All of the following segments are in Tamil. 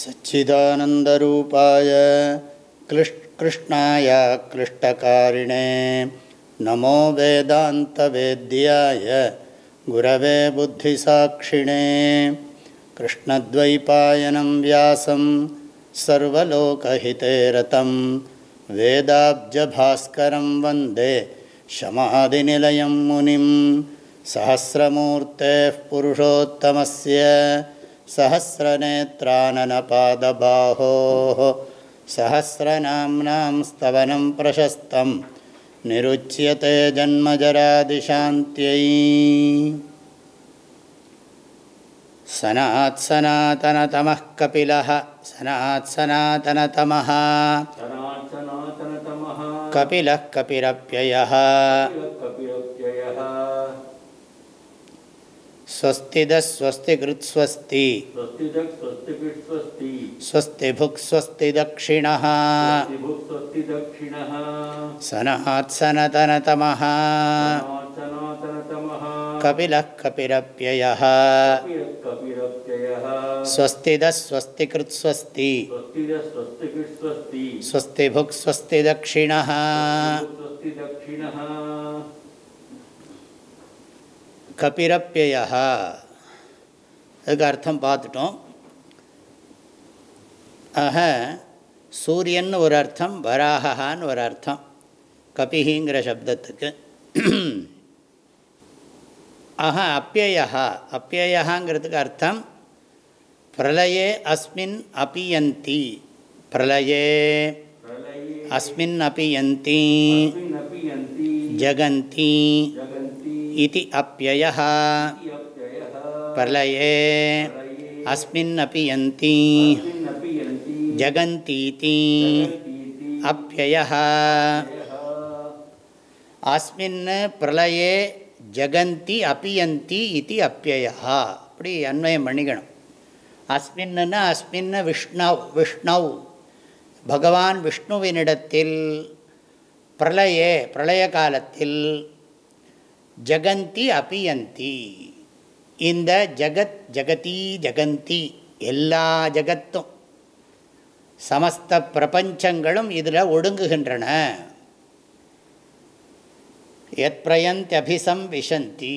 सच्चिदानन्दरूपाय क्लिष् कृष्णाय क्लिष्टकारिणे नमो वेदान्तवेद्याय गुरवे बुद्धिसाक्षिणे कृष्णद्वैपायनं व्यासं सर्वलोकहिते रतं वेदाब्जभास्करं वन्दे शमादिनिलयं मुनिं सहस्रमूर्तेः पुरुषोत्तमस्य सहस्रनेत्राननपादबाहोः। सहस्रनाम्नां स्तवनं प्रशस्तं निरुच्यते जन्मजरादिशान्त्यै। सनात्सनातनतमः कपिलः। सनात्सनातनतमः कपिलः कपिरप्ययः स्वस्तिदः स्वस्तिकृत्स्वस्ति स्वस्तिदक् स्वस्तिकृत् स्वस्ति स्वस्तिभुक् स्वस्तिदक्षिणः स्वस्तिभुक् स्वस्तिदक्षिणः सनात्सनतनतमः सनातनातनतमः कपिलः कपिरप्ययः कपिरः कपिरप्ययः स्वस्तिदः स्वस्तिकृत्स्वस्ति स्वस्तिदः स्वस्तिकृत् स्वस्ति स्वस्तिभुक् स्वस्तिदक्षिणः स्वस्तिदक्षिणः கபிரப்பியா அதுக்கு அர்த்தம் பார்த்துட்டோம் ஆக சூரியன் ஒரு அர்த்தம் வராகான்னு ஒரு அர்த்தம் கபிகிங்கிற சப்தத்துக்கு ஆக அப்பியா அப்பியாங்கிறதுக்கு அர்த்தம் பிரலயே அஸ்மின் அபியந்தி பிரலயே அஸ்மின் அபியந்தி ஜகந்தி इति अप्ययः इति अप्ययः प्रलये प्रलये अस्मिन् अपि यन्ति अस्मिन्नपि यन्ति जगन्तीति जगन्तीति अप्ययः अप्ययः अस्मिन् प्रलये ஜகந்தி அபியந்தி இது அப்பியா அப்படி அன்வயம் பண்ணிக்கணும் அஸ்மின்னா அஸ்மின் விஷ்ணவ் விஷ்ணவ் பகவான் விஷ்ணுவினிடத்தில் பிரளயே பிரளய காலத்தில் ஜகந்தி அபியந்தி. இந்த ஜகத் ஜகதி ஜகந்தி எல்லா ஜகத்தும் சமஸ்த பிரபஞ்சங்களும் இதில் ஒடுங்குகின்றன. எத் பிரயந்தி அபிசம் விஷந்தி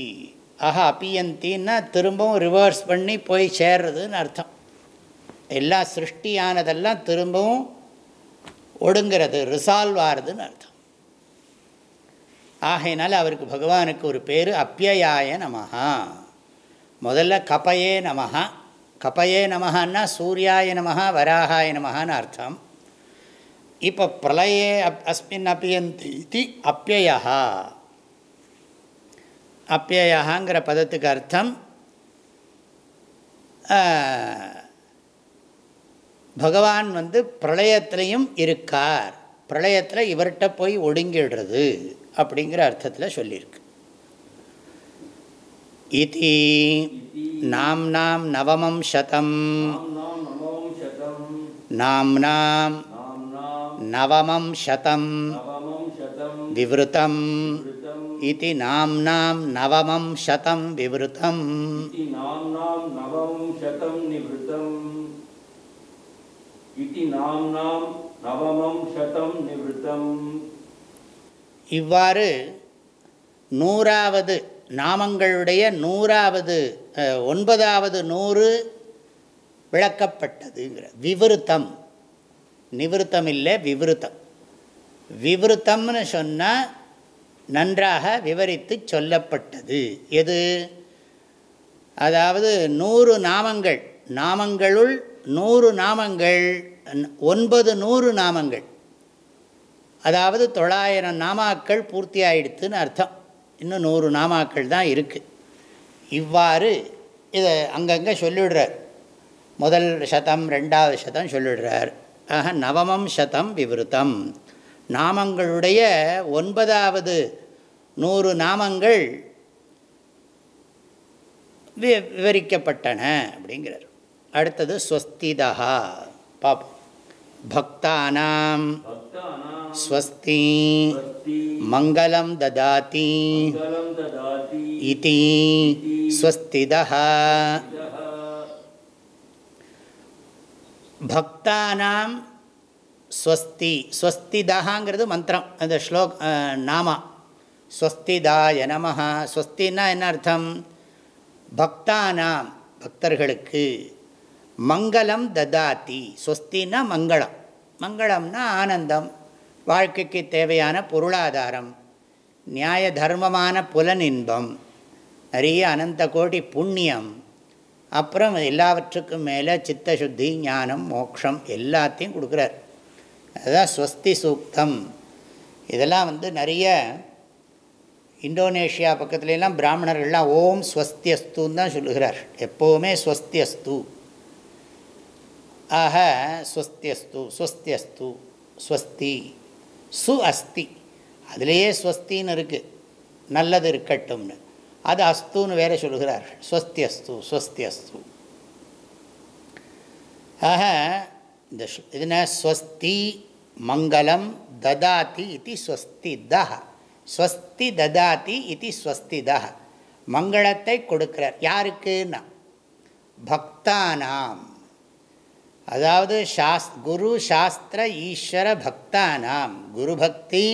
ஆஹா அபியந்தின்னா திரும்பவும் ரிவர்ஸ் பண்ணி போய் சேர்றதுன்னு அர்த்தம். எல்லா சிருஷ்டியானதெல்லாம் திரும்பவும் ஒடுங்கிறது ரிசால்வ் ஆகிறதுன்னு அர்த்தம். ஆகையினால் அவருக்கு பகவானுக்கு ஒரு பேர் அப்பியயாய நமஹா. முதல்ல கபயே நமஹா. கபயே நமஹான்னா சூர்யாய நமஹா வராகாய நமஹான்னு அர்த்தம். இப்போ பிரளயே அப் அஸ்மின் அப்பியந்தி இது அப்பியா அப்பியாங்கிற பதத்துக்கு அர்த்தம் பகவான் வந்து பிரளயத்திலையும் இருக்கார். பிரளயத்தில் இவர்கிட்ட போய் ஒடுங்கிடுறது. அப்படிங்கிற அர்த்தத்தில் சொல்லியிருக்கு இது நாம் நவமம் சதம் நாம் நாம் நவமம் சதம் விவருத்தம் இது நாம் நாம் நவமம் சதம் விவருத்தம் இது நாம்னாம் நவமம் சதம் நிவத்தம் இவ்வாறு நூறாவது நாமங்களுடைய நூறாவது ஒன்பதாவது நூறு விளக்கப்பட்டதுங்கிற விவருத்தம். நிவிருத்தம் இல்லை விவருத்தம். விவருத்தம்னு சொன்னால் நன்றாக விவரித்து சொல்லப்பட்டது. எது? அதாவது நூறு நாமங்கள் நாமங்களுள் நூறு நாமங்கள் ஒன்பது நூறு நாமங்கள். அதாவது தொள்ளாயிரம் நாமாக்கள் பூர்த்தி ஆயிடுத்துன்னு அர்த்தம். இன்னும் நூறு நாமாக்கள் தான் இருக்குது இவ்வாறு இதை அங்கங்கே சொல்லிவிடுறார் முதல் சதம் ரெண்டாவது சதம் சொல்லிடுறார். ஆக நவமம் சதம் விவருத்தம். நாமங்களுடைய ஒன்பதாவது நூறு நாமங்கள் வி விவரிக்கப்பட்டன அப்படிங்கிறார். அடுத்தது ஸ்வஸ்திதா பாப்போம். பக்தானாம். ஸ்வஸ்தி மங்களம் ததாதி இதி ஸ்வஸ்திதः பக்தானாம் ஸ்வஸ்தி ஸ்வஸ்திதாங்கிறது மந்திரம் அந்த ஸ்லோக் நாமா ஸ்வஸ்திதாய நமஹ ஸ்வஸ்தின்னா என்ன அர்த்தம் பக்தானாம் பக்தர்களுக்கு மங்களம் ததாதி ஸ்வஸ்தின்னா மங்களம் மங்களம்னா ஆனந்தம்। வாழ்க்கைக்கு தேவையான பொருளாதாரம் நியாய தர்மமான புலனின்பம் நிறைய அனந்த கோடி புண்ணியம் அப்புறம் எல்லாவற்றுக்கும் மேலே சித்தசுத்தி ஞானம் மோக்ஷம் எல்லாத்தையும் கொடுக்குறார். அதுதான் ஸ்வஸ்தி சூக்தம். இதெல்லாம் வந்து நிறைய இந்தோனேஷியா பக்கத்துல எல்லாம் பிராமணர்கள்லாம் ஓம் ஸ்வஸ்தி அஸ்துன்னு தான் சொல்லுகிறார். எப்போவுமே ஸ்வஸ்தி அஸ்து ஆக ஸ்வஸ்தி அஸ்து ஸ்வஸ்தி அஸ்து ஸ்வஸ்தி. சு அஸ்தி அதிலேயே ஸ்வஸ்தின்னு இருக்குது நல்லது இருக்கட்டும்னு. அது அஸ்துன்னு வேற சொல்கிறார்கள் ஸ்வஸ்தி அஸ்து ஸ்வஸ்தி அஸ்து ஆக இந்த ஸ்ல- ஸ்வஸ்தி மங்களம் ததாதி இது ஸ்வஸ்தி தஹ ஸ்வஸ்தி ததாதி இது ஸ்வஸ்தி தஹ மங்களத்தை கொடுக்கிறார். யாருக்குன்னா? பக்தானாம். அதாவது சாஸ் குரு சாஸ்திர ஈஸ்வர பக்தானாம். குரு பக்தி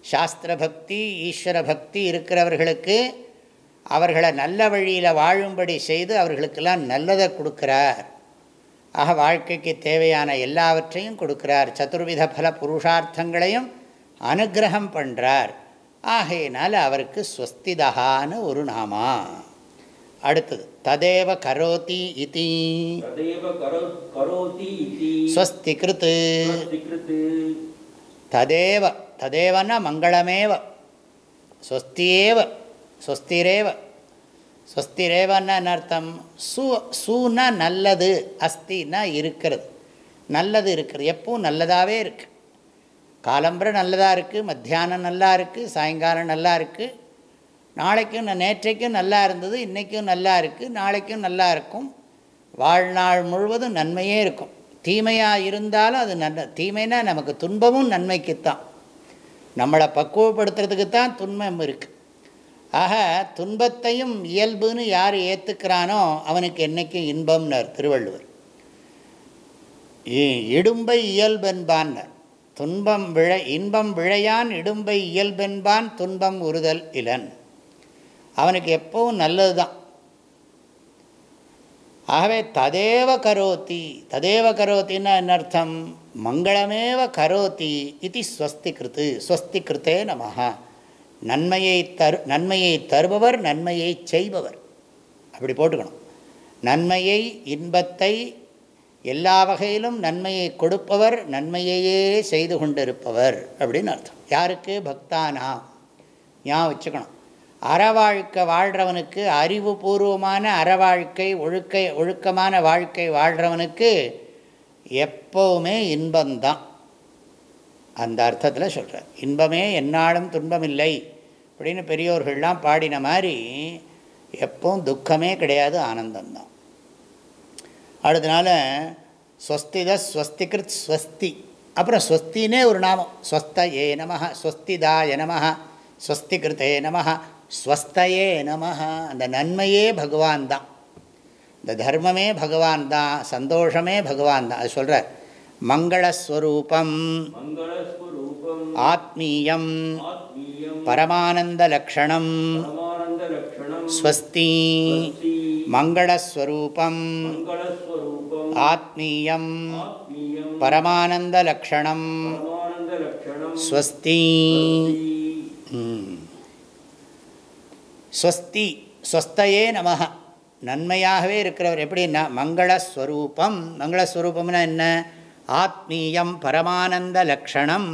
சாஸ்திர பக்தி ஈஸ்வர பக்தி இருக்கிறவர்களுக்கு அவர்களை நல்ல வழியில் வாழும்படி செய்து அவர்களுக்கெல்லாம் நல்லதை கொடுக்கிறார். ஆக வாழ்க்கைக்கு தேவையான எல்லாவற்றையும் கொடுக்கிறார். சதுர்வித பல புருஷார்த்தங்களையும் அனுகிரகம் பண்ணுறார் ஆகையினால் அவருக்கு ஸ்வஸ்திதகான்னு ஒரு நாமா. அடுத்தது. ததேவ கரோதி இதி. ஸ்வஸ்தி கிருத்து ததேவ ததேவனா மங்களமேவ. ஸ்வஸ்தியேவ ஸ்வஸ்திரேவ. ஸ்வஸ்திரேவன்னா அர்த்தம்? சு சூனா நல்லது அஸ்தினா இருக்கிறது. நல்லது இருக்கிறது. எப்பவும் நல்லதாகவே இருக்குது காலம்புரை நல்லதாக இருக்குது மத்தியானம் நல்லா இருக்குது சாயங்காலம் நல்லா இருக்குது நாளைக்கும் நான் நேற்றைக்கும் நல்லா இருந்தது இன்றைக்கும் நல்லா இருக்குது நாளைக்கும் நல்லா இருக்கும். வாழ்நாள் முழுவதும் நன்மையே இருக்கும். தீமையாக இருந்தாலும் அது நல்ல தீமைனா நமக்கு துன்பமும் நன்மைக்குத்தான். நம்மளை பக்குவப்படுத்துறதுக்கு தான் துன்பம் இருக்குது ஆக துன்பத்தையும் இயல்புன்னு யார் ஏற்றுக்கிறானோ அவனுக்கு என்றைக்கும் இன்பம்னார் திருவள்ளுவர். இடும்பை இயல்பென்பான்னர். துன்பம் விழ இன்பம் விழையான் இடும்பை இயல்பென்பான் துன்பம் உறுதல் இலன். அவனுக்கு எப்பவும் நல்லது தான் ஆகவே ததேவ கரோத்தி ததேவ கரோத்தின்னா என்ன அர்த்தம்? மங்களமேவ கரோத்தி இது ஸ்வஸ்தி கிருத்து ஸ்வஸ்தி கிருத்தே நமஹ. நன்மையை தரு நன்மையை தருபவர் நன்மையை செய்பவர். அப்படி போட்டுக்கணும். நன்மையை இன்பத்தை எல்லா வகையிலும் நன்மையை கொடுப்பவர் நன்மையையே செய்து கொண்டிருப்பவர் அப்படின்னு அர்த்தம். யாருக்கு? பக்தானா ஞாபகம் வச்சுக்கணும். அறவாழ்க்கை வாழ்கிறவனுக்கு அறிவுபூர்வமான அறவாழ்க்கை ஒழுக்கை ஒழுக்கமான வாழ்க்கை வாழ்கிறவனுக்கு எப்போவுமே இன்பம்தான். அந்த அர்த்தத்தில் சொல்கிறார் இன்பமே என்னாலும் துன்பமில்லை அப்படின்னு பெரியோர்கள்லாம் பாடின மாதிரி எப்பவும் துக்கமே கிடையாது ஆனந்தம்தான். அடுத்தனால ஸ்வஸ்தித ஸ்வஸ்திகிருத் ஸ்வஸ்தி அப்புறம் ஸ்வஸ்தினே ஒரு நாமம். ஸ்வஸ்த ஏ நம ஸ்வஸ்திதாய நம ஸ்வஸ்திகிருத்தே நம ஸ்வஸ்தையே நமஹா. அந்த நன்மையே பகவான் தான். இந்த தர்மமே பகவான் தான் சந்தோஷமே பகவான் தான். அது சொல்கிறார் மங்களஸ்வரூபம் ஆத்மீயம் பரமானந்த லக்ஷணம் ஸ்வஸ்தி மங்களஸ்வரூபம் ஆத்மீயம் பரமானந்த லக்ஷணம் ஸ்வஸ்தி. ஸ்வஸ்தி ஸ்வஸ்தையே நமக நன்மையாகவே இருக்கிறவர் எப்படின்னா மங்களஸ்வரூபம். மங்களஸ்வரூபம்னா என்ன? ஆத்மீயம் பரமானந்த லக்ஷணம்.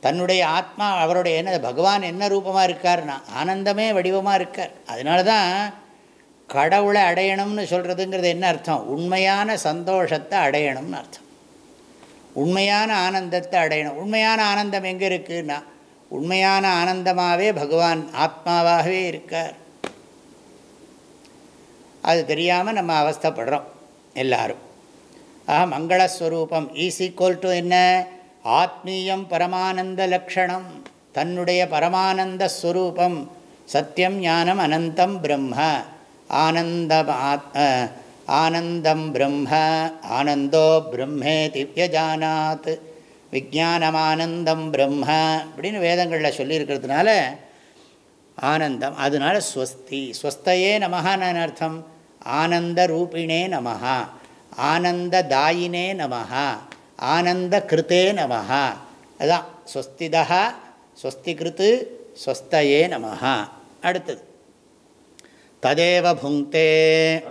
தன்னுடைய ஆத்மா அவருடைய என்ன பகவான் என்ன ரூபமாக இருக்கார்னா ஆனந்தமே வடிவமாக இருக்கார். அதனால தான் கடவுளை அடையணும்னு சொல்கிறதுங்கிறது என்ன அர்த்தம்? உண்மையான சந்தோஷத்தை அடையணும்னு அர்த்தம். உண்மையான ஆனந்தத்தை அடையணும். உண்மையான ஆனந்தம் எங்கே இருக்குன்னா உண்மையான ஆனந்தமாகவே பகவான் ஆத்மாவாகவே இருக்கார். அது தெரியாமல் நம்ம அவஸ்தப்படுறோம் எல்லாரும். ஆக மங்களஸ்வரூபம். ஈஸ் ஈக்குவல் டு என்ன? ஆத்மீயம் பரமானந்த லக்ஷணம். தன்னுடைய பரமானந்த ஸ்வரூபம். சத்தியம் ஞானம் அனந்தம் பிரம்ம. ஆனந்தம் ஆனந்தம் பிரம்ம. ஆனந்தோ பிரம்மே திவ்யஜானாத். விஜானமானந்தம் பிரம்மா அப்படின்னு வேதங்களில் சொல்லியிருக்கிறதுனால ஆனந்தம். அதனால ஸ்வஸ்தி. ஸ்வஸ்தையே நமகான்னு அர்த்தம்? ஆனந்த ரூபிணே நமஹா. ஆனந்த தாயினே நமஹா. ஆனந்த கிருத்தே நமஹா. அதுதான் ஸ்வஸ்திதா ஸ்வஸ்தி கிருத்து ஸ்வஸ்தையே நமஹா. அடுத்தது. ததேவ புங்கே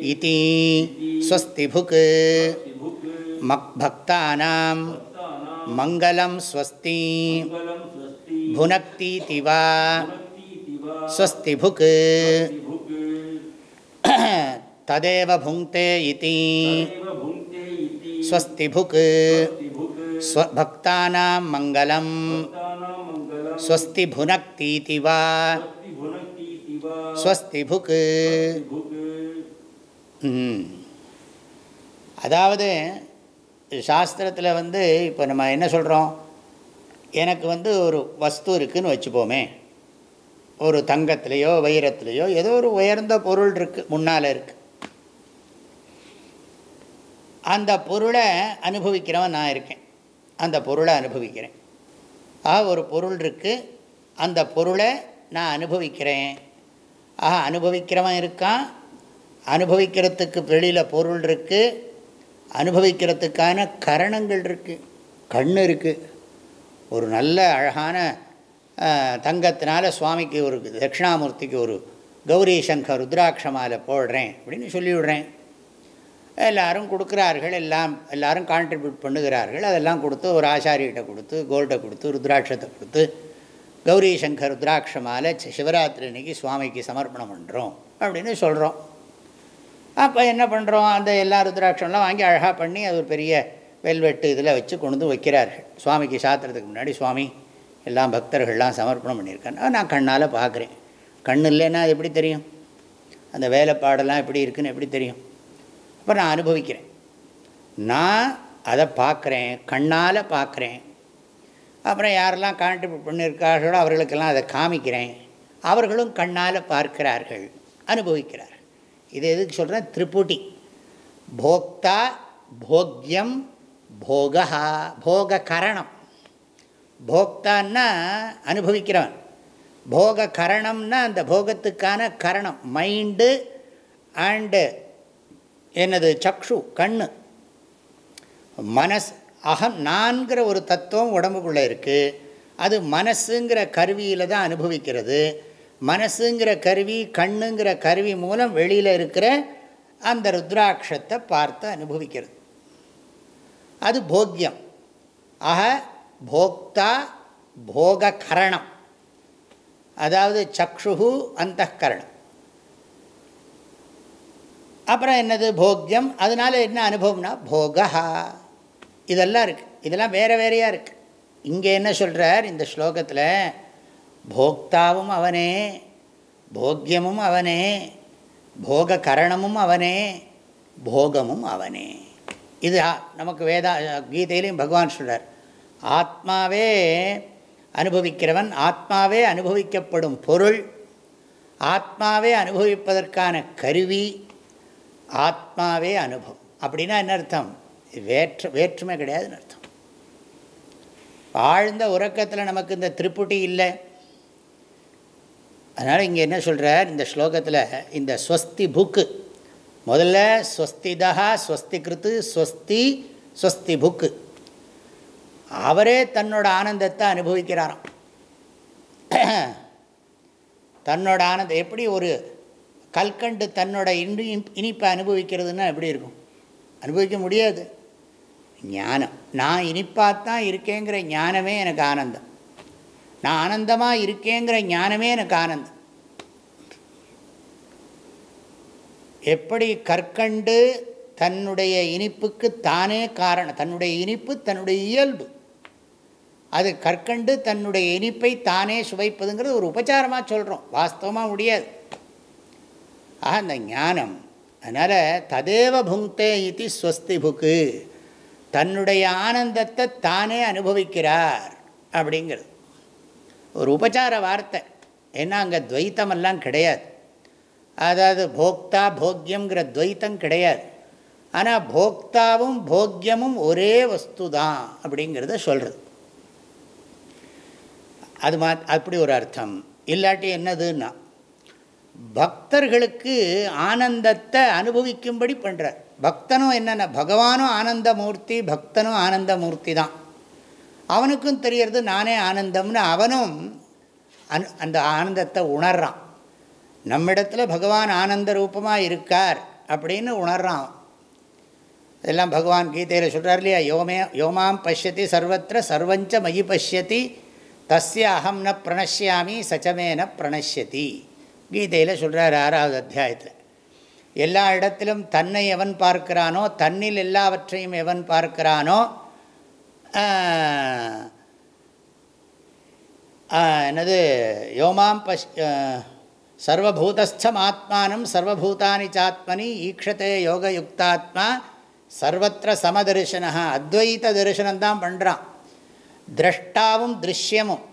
இத்தி ஸ்வஸ்திபுக்கு மக்பக்தானாம் மங்களம் ஸ்வஸ்தி. புனக்தீதி வா ஸ்வஸ்தி புக். ததேவ புங்கே இதி. ஸ்வஸ்தி புக். ஸ்வக்தானாம் மங்களம். ஸ்வஸ்தி புனக்தீதி வா ஸ்வஸ்தி புக். அதாவது சாஸ்திரத்தில் வந்து இப்போ நம்ம என்ன சொல்கிறோம் எனக்கு வந்து ஒரு வஸ்து இருக்குதுன்னு வச்சுப்போமே. ஒரு தங்கத்திலேயோ வைரத்திலேயோ ஏதோ ஒரு உயர்ந்த பொருள் இருக்குது முன்னால் இருக்குது அந்த பொருளை அனுபவிக்கிறவன் நான் இருக்கேன். அந்த பொருளை அனுபவிக்கிறேன். ஆ ஒரு பொருள் இருக்குது அந்த பொருளை நான் அனுபவிக்கிறேன். ஆஹா அனுபவிக்கிறவன் இருக்கான். அனுபவிக்கிறதுக்கு வெளியில் பொருள் இருக்குது அனுபவிக்கிறதுக்கான கரணங்கள் இருக்குது கண் இருக்குது ஒரு நல்ல அழகான தங்கத்தினால சுவாமிக்கு ஒரு தட்சிணாமூர்த்திக்கு ஒரு கௌரி சங்கர் ருத்ராட்ச மாலை போடுறேன் அப்படின்னு சொல்லிவிடுறேன். எல்லோரும் கொடுக்குறார்கள். எல்லாம் எல்லோரும் கான்ட்ரிபியூட் பண்ணுகிறார்கள். அதெல்லாம் கொடுத்து ஒரு ஆச்சாரியிட்ட கொடுத்து கோல்டை கொடுத்து ருத்ராட்சத்தை கொடுத்து கௌரி சங்கர் ருத்ராட்ச மாலை சிவராத்திரி அன்னைக்கு சுவாமிக்கு சமர்ப்பணம் பண்ணுறோம் அப்படின்னு சொல்கிறோம் அப்போ என்ன பண்ணுறோம் அந்த எல்லா ருத்ராட்சம்லாம் வாங்கி அழகாக பண்ணி அது ஒரு பெரிய வெல்வெட்டு இதில் வச்சு கொண்டு வந்து வைக்கிறார்கள். சுவாமிக்கு சாத்திரத்துக்கு முன்னாடி சுவாமி எல்லாம் பக்தர்கள்லாம் சமர்ப்பணம் பண்ணியிருக்காங்க. நான் கண்ணால் பார்க்குறேன் கண் இல்லைன்னா அது எப்படி தெரியும்? அந்த வேலைப்பாடெல்லாம் எப்படி இருக்குன்னு எப்படி தெரியும்? அப்போ நான் அனுபவிக்கிறேன். நான் அதை பார்க்குறேன் கண்ணால் பார்க்குறேன் அப்புறம் யாரெல்லாம் கான்ட்ரிபியூட் பண்ணியிருக்கார்களோ அவர்களுக்கெல்லாம் அதை காமிக்கிறேன். அவர்களும் கண்ணால் பார்க்கிறார்கள். அனுபவிக்கிறார்கள். இது எதுக்கு சொல்கிறேன் திரிபுட்டி. போக்தா போக்யம் போகா போக கரணம் போக்தான்னா அனுபவிக்கிறவன். போக கரணம்னா அந்த போகத்துக்கான கரணம். மைண்டு அண்டு என்னது? சக்ஷு கண்ணு. மனஸ் அகம் நான்கிற ஒரு தத்துவம் உடம்புக்குள்ளே இருக்குது அது மனசுங்கிற கருவியில் தான் அனுபவிக்கிறது. மனசுங்கிற கருவி கண்ணுங்கிற கருவி மூலம் வெளியில் இருக்கிற அந்த ருத்ராட்சத்தை பார்த்து அனுபவிக்கிறது. அது போக்கியம் ஆக போக்தா போக கரணம் அதாவது சக்ஷு அந்த கரணம் அப்புறம் என்னது போக்கியம் அதனால் என்ன அனுபவம்னா போகா இதெல்லாம் இருக்குது இதெல்லாம் வேறு வேறையாக இருக்குது இங்கே என்ன சொல்கிறார் இந்த ஸ்லோகத்தில்? போக்தாவும் அவனே போக்கியமும் அவனே போக கரணமும் அவனே போகமும் அவனே இது நமக்கு வேதா கீதையிலையும் பகவான் சொல்கிறார் ஆத்மாவே அனுபவிக்கிறவன் ஆத்மாவே அனுபவிக்கப்படும் பொருள் ஆத்மாவே அனுபவிப்பதற்கான கருவி ஆத்மாவே அனுபவம். அப்படின்னா என்ன அர்த்தம்? வேற்று வேற்றுமை கிடையாதுன்னு அர்த்தம். ஆழ்ந்த உறக்கத்தில் நமக்கு இந்த திருப்புட்டி இல்லை. அதனால் இங்கே என்ன சொல்கிறார் இந்த ஸ்லோகத்தில் இந்த ஸ்வஸ்தி புக்கு முதல்ல ஸ்வஸ்திதா ஸ்வஸ்தி கிருத்து ஸ்வஸ்தி ஸ்வஸ்தி புக்கு அவரே தன்னோட ஆனந்தத்தை அனுபவிக்கிறாராம். தன்னோட ஆனந்தம் எப்படி ஒரு கல்கண்டு தன்னோட இனி இனிப்பை அனுபவிக்கிறதுன்னா எப்படி இருக்கும்? அனுபவிக்க முடியாது. ஞானம். நான் இனிப்பாகத்தான் இருக்கேங்கிற ஞானமே எனக்கு ஆனந்தம். நான் ஆனந்தமாக இருக்கேங்கிற ஞானமே எனக்கு ஆனந்தம். எப்படி கற்கண்டு தன்னுடைய இனிப்புக்கு தானே காரணம் தன்னுடைய இனிப்பு தன்னுடைய இயல்பு. அது கற்கண்டு தன்னுடைய இனிப்பை தானே சுவைப்பதுங்கிறது ஒரு உபச்சாரமாக சொல்கிறோம் வாஸ்தவமாக முடியாது. ஆக அந்த ஞானம் அதனால் ததேவ புங்கே இது ஸ்வஸ்தி புக்கு தன்னுடைய ஆனந்தத்தை தானே அனுபவிக்கிறார் அப்படிங்கிறது. ஒரு உபச்சார வார்த்தை. ஏன்னா அங்கே துவைத்தமெல்லாம் கிடையாது. அதாவது போக்தா போக்கியங்கிற துவைத்தம் கிடையாது. ஆனால் போக்தாவும் போக்கியமும் ஒரே வஸ்து தான் அப்படிங்கிறத சொல்கிறது அது மா அப்படி ஒரு அர்த்தம். இல்லாட்டி என்னதுன்னா பக்தர்களுக்கு ஆனந்தத்தை அனுபவிக்கும்படி பண்ணுறார் பக்தனும் என்னென்ன பகவானும் ஆனந்தமூர்த்தி பக்தனும் ஆனந்தமூர்த்தி தான் அவனுக்கும் தெரியறது நானே ஆனந்தம்னு அவனும் அந் அந்த ஆனந்தத்தை உணர்றான். நம்மிடத்தில் பகவான் ஆனந்த ரூபமாக இருக்கார் அப்படின்னு உணர்றான். இதெல்லாம் பகவான் கீதையில் சொல்கிறார் இல்லையா? யோமே யோமாம் பசியத்தி சர்வத்திர சர்வஞ்ச மயி பசியத்தி தஸ்ய அகம் ந பிரணஷ்யாமி சச்சமே ந பிரணஷ்யதி. கீதையில் சொல்கிறார் ஆறாவது அத்தியாயத்தில். எல்லா இடத்திலும் தன்னை எவன் பார்க்கிறானோ தன்னில் எல்லாவற்றையும் எவன் பார்க்கிறானோ என்னது? யோமாம் பஷ் சர்வபூதஸ்தம் ஆத்மானம் சர்வபூதானி சாத்மனி ஈக்ஷத்தே யோகயுக்தாத்மா சர்வத்திர சமதர்சனா அத்வைத தரிசனம்தான் பண்ணுறான் திரஷ்டாவும் திருஷ்யமும்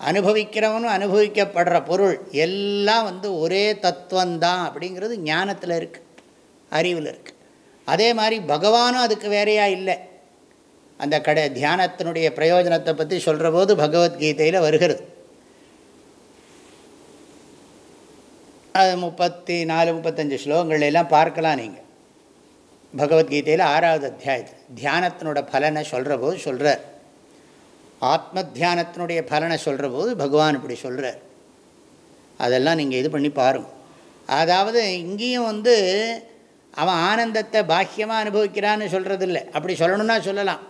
அனுபவிக்கிறவனும் அனுபவிக்கப்படுற பொருள் எல்லாம் வந்து ஒரே தத்துவந்தான் அப்படிங்கிறது ஞானத்தில் இருக்குது அறிவில் இருக்குது அதே மாதிரி பகவானும் அதுக்கு வேறையாக இல்லை. அந்த கடை தியானத்தினுடைய பிரயோஜனத்தை பற்றி சொல்கிற போது பகவத்கீதையில் வருகிறது. அது முப்பத்தி நாலு முப்பத்தஞ்சு ஸ்லோகங்கள் எல்லாம் பார்க்கலாம் நீங்கள் பகவத்கீதையில் ஆறாவது அத்தியாயத்தில் தியானத்தினோட பலனை சொல்கிற போது சொல்கிறார் ஆத்ம தியானத்தினுடைய பலனை சொல்கிற போது பகவான் இப்படி சொல்கிறார் அதெல்லாம் நீங்கள் இது பண்ணி பாருங்கள் அதாவது இங்கேயும் வந்து அவன் ஆனந்தத்தை பாக்கியமாக அனுபவிக்கிறான்னு சொல்கிறது இல்லை அப்படி சொல்லணும்னா சொல்லலாம்.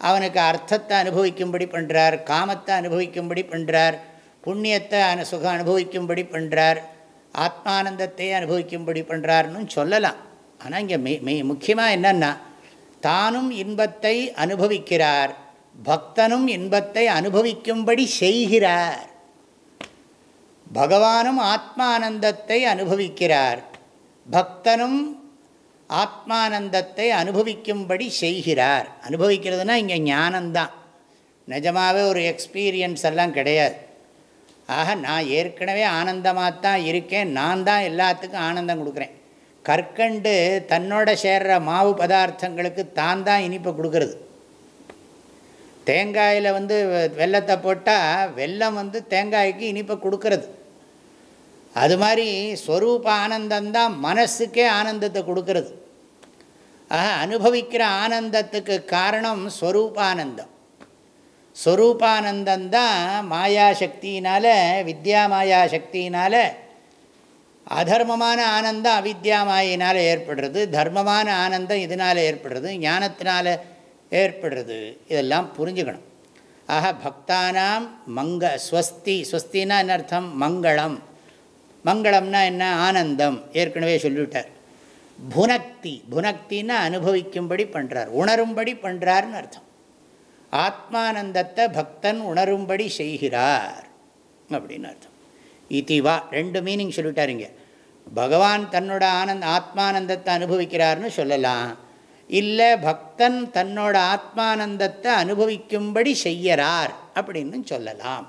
அவனுக்கு அர்த்தத்தை அனுபவிக்கும்படி பண்ணுறார் காமத்தை அனுபவிக்கும்படி பண்ணுறார் புண்ணியத்தை அனு சுகம் அனுபவிக்கும்படி பண்ணுறார் ஆத்மானந்தத்தை அனுபவிக்கும்படி பண்ணுறாருன்னு சொல்லலாம். ஆனால் இங்கே மெய் மெய் முக்கியமாக என்னென்னா தானும் இன்பத்தை அனுபவிக்கிறார் பக்தனும் இன்பத்தை அனுபவிக்கும்படி செய்கிறார். பகவானும் ஆத்மானந்தத்தை அனுபவிக்கிறார் பக்தனும் ஆத்மானந்தத்தை அனுபவிக்கும்படி செய்கிறார். அனுபவிக்கிறதுனா இங்கே ஞானந்தான் நிஜமாகவே ஒரு எக்ஸ்பீரியன்ஸ் எல்லாம் கிடையாது. ஆக நான் ஏற்கனவே ஆனந்தமாக தான் இருக்கேன். நான் தான் எல்லாத்துக்கும் ஆனந்தம் கொடுக்குறேன். கற்கண்டு தன்னோட சேர்ற மாவு பதார்த்தங்களுக்கு தான் தான் இனிப்பை கொடுக்கறது. தேங்காயில் வந்து வெள்ளத்தை போட்டால் வெள்ளம் வந்து தேங்காய்க்கு இனிப்பை கொடுக்கறது. அது மாதிரி ஸ்வரூப ஆனந்தந்தான் மனசுக்கே ஆனந்தத்தை கொடுக்கறது. ஆக அனுபவிக்கிற ஆனந்தத்துக்கு காரணம் ஸ்வரூபானந்தம். ஸ்வரூபானந்தந்தான் மாயாசக்தியினால் வித்யா மாயா சக்தியினால் அதர்மமான ஆனந்தம் அவித்யா மாயினால் ஏற்படுறது தர்மமான ஆனந்தம் இதனால் ஏற்படுறது ஞானத்தினால் ஏற்படுறது இதெல்லாம் புரிஞ்சுக்கணும். ஆக பக்தானாம் மங்க ஸ்வஸ்தி ஸ்வஸ்தினா என்ன அர்த்தம்? மங்களம். மங்களம்னா என்ன? ஆனந்தம். ஏற்கனவே சொல்லிவிட்டார். புனக்தி. புனக்தின்னா அனுபவிக்கும்படி பண்ணுறார் உணரும்படி பண்ணுறாருன்னு அர்த்தம். ஆத்மானந்தத்தை பக்தன் உணரும்படி செய்கிறார் அப்படின்னு அர்த்தம். இதிவா ரெண்டு மீனிங் சொல்லிட்டாருங்க பகவான் தன்னோட ஆனந்த ஆத்மானந்தத்தை அனுபவிக்கிறார்னு சொல்லலாம். இல்லை பக்தன் தன்னோட ஆத்மானந்தத்தை அனுபவிக்கும்படி செய்யறார் அப்படின்னு சொல்லலாம்.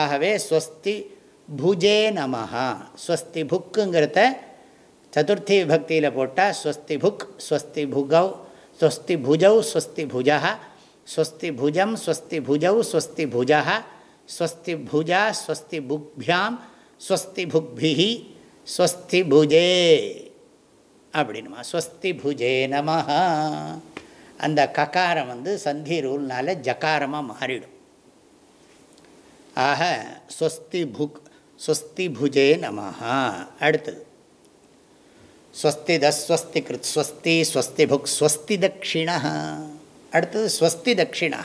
ஆகவே ஸ்வஸ்தி புஜே நமஹா ஸ்வஸ்தி புக்குங்கிறத சதுர்த்தி விபக்தியில் போட்டால் ஸ்வஸ்தி புக் ஸ்வஸ்தி புகவ் ஸ்வஸ்தி புஜௌ ஸ்வஸ்தி புஜா ஸ்வஸ்தி புஜம் ஸ்வஸ்தி புஜௌ ஸ்வஸ்தி புஜா ஸ்வஸ்தி புஜா ஸ்வஸ்தி புக்பியாம் ஸ்வஸ்தி புக்பிஹி ஸ்வஸ்தி புஜே அப்படின்மா ஸ்வஸ்தி புஜே நம அந்த ககாரம் வந்து சந்தி ரூல்னால ஜகாரமாக மாறிடும் ஆக ஸ்வஸ்தி புக் ஸ்வஸ்தி புஜே நம அடுத்தது ஸ்வஸ்தி தஸ்வஸ்தி கிருத் ஸ்வஸ்தி ஸ்வஸ்தி புக் ஸ்வஸ்தி தட்சிணா அடுத்தது ஸ்வஸ்தி தட்சிணா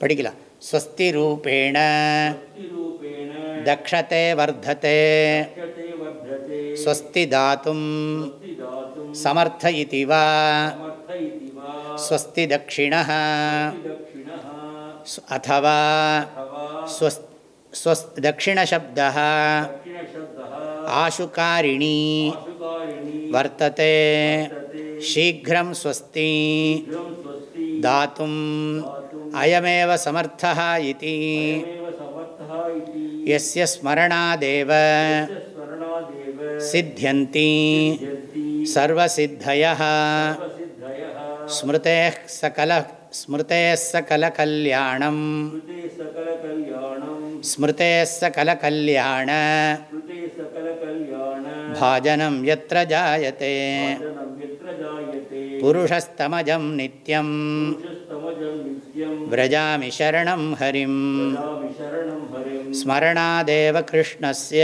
படிக்கலாம் ஸ்வஸ்தி ரூபேண தக்ஷதே வர்த்தத்தை ஸ்வஸ்தி தாத்தும் சமர்த்த வா ஸ்வஸ்தி தட்சிணா அத்தவா ஸ்வஸ்தி स्वस् दक्षिणशब्दः। आशुकारिणी। वर्तते। शीघ्रं स्वस्ति। दातुम्। अयमेव समर्थः इति। यस्य स्मरणादेव। सिद्ध्यन्ति। सर्वसिद्धयः। स्मृतेः सकल स्मृतेः सकलकल्याणं स्मृते सकलकल्याण भाजनं यत्र जायते। पुरुषस्तमजं नित्यं। व्रजामि शरणं हरिं स्मरणादेव कृष्णस्य।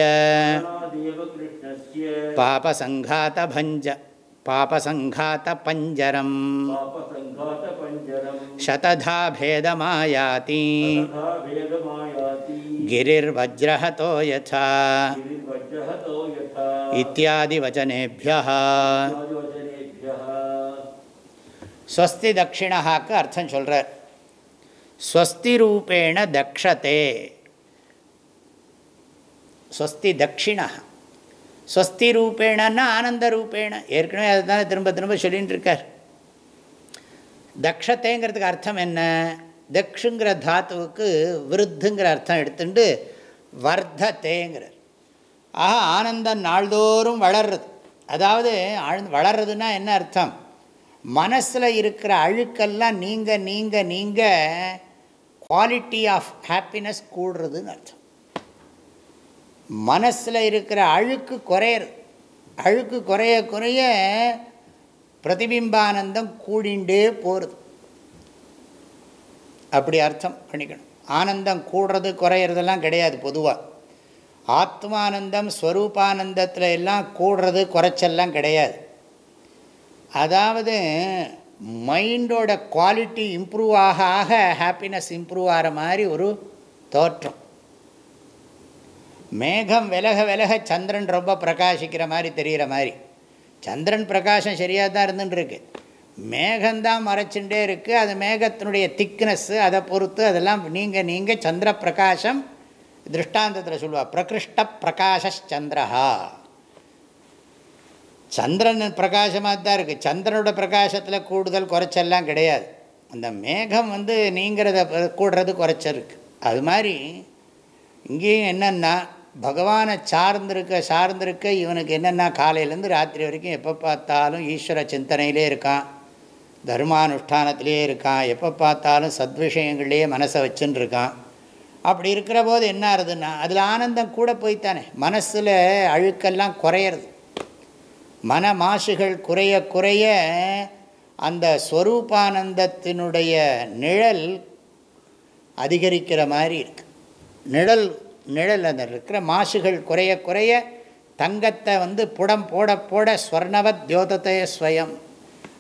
पापसङ्घातभञ्ज तथा भेदमायाति गिरिर्वज्रहतो यथा गिरिवज्रहतो यथा इत्यादिवचनेभ्यः वचनेभ्यः ஸ்வஸ்தி தட்சிணாக்கு அர்த்தம் சொல்கிறார் ஸ்வஸ்தி ரூபேண தக்ஷதே ஸ்வஸ்தி தட்சிணா ஸ்வஸ்தி ரூபேணன்னா ஆனந்த ரூபேண ஏற்கனவே அதுதானே திரும்ப திரும்ப சொல்லின்னு இருக்கார் தக்ஷத்தேங்கிறதுக்கு அர்த்தம் என்ன தக்ஷுங்கிற தாத்துவுக்கு விருத்துங்கிற அர்த்தம் எடுத்துட்டு வர்த்தத்தேங்கிறார் ஆக ஆனந்தம் நாள்தோறும் வளர்றது. அதாவது ஆழ்ந்து வளர்றதுன்னா என்ன அர்த்தம்? மனசில் இருக்கிற அழுக்கெல்லாம் நீங்கள் நீங்கள் நீங்கள் குவாலிட்டி ஆஃப் ஹாப்பினஸ் கூடுறதுன்னு அர்த்தம். மனசில் இருக்கிற அழுக்கு குறையிறது. அழுக்கு குறைய குறைய பிரதிபிம்பானந்தம் கூடிண்டே போகிறது அப்படி அர்த்தம் பண்ணிக்கணும். ஆனந்தம் கூடுறது குறையிறதெல்லாம் கிடையாது பொதுவாக ஆத்மானந்தம் ஸ்வரூபானந்தத்தில் எல்லாம் கூடுறது குறைச்செல்லாம் கிடையாது. அதாவது மைண்டோட குவாலிட்டி இம்ப்ரூவ் ஆக ஆக ஹாப்பினஸ் இம்ப்ரூவ் ஆகிற மாதிரி ஒரு தோற்றம். மேகம் விலக விலக சந்திரன் ரொம்ப பிரகாசிக்கிற மாதிரி தெரிகிற மாதிரி. சந்திரன் பிரகாசம் சரியாக தான் இருந்துட்டுருக்கு மேகந்தான் மறைச்சுட்டே இருக்குது அது மேகத்தினுடைய திக்னஸ்ஸு அதை பொறுத்து அதெல்லாம் நீங்கள் நீங்கள் சந்திர பிரகாசம் திருஷ்டாந்தத்தில் சொல்லுவாள் பிரகிருஷ்ட பிரகாஷந்திரஹா சந்திரன் பிரகாசமாக தான் இருக்குது சந்திரனோட பிரகாசத்தில் கூடுதல் குறைச்செல்லாம் கிடையாது. அந்த மேகம் வந்து நீங்கிறத கூடுறது குறைச்சிருக்கு. அது மாதிரி இங்கேயும் என்னென்னா பகவானை சார்ந்திருக்க சார்ந்திருக்க இவனுக்கு என்னென்னா காலையிலேருந்து ராத்திரி வரைக்கும் எப்போ பார்த்தாலும் ஈஸ்வர சிந்தனையிலே இருக்கான். தர்மானுஷ்டானத்திலே இருக்கான். எப்போ பார்த்தாலும் சத்விஷயங்கள்லேயே மனசை வச்சுன்னு இருக்கான் அப்படி இருக்கிற போது என்ன ஆகுதுன்னா அதில் ஆனந்தம் கூட போய்த்தானே. மனசில் அழுக்கெல்லாம் குறையிறது. மன மாசுகள் குறைய குறைய அந்த ஸ்வரூபானந்தத்தினுடைய நிழல் அதிகரிக்கிற மாதிரி இருக்கு. நிழல் நிழல் அந்த இருக்கிற மாசுகள் குறைய குறைய தங்கத்தை வந்து புடம் போட போட ஸ்வர்ணவத் தியோதத்தைய ஸ்வயம்.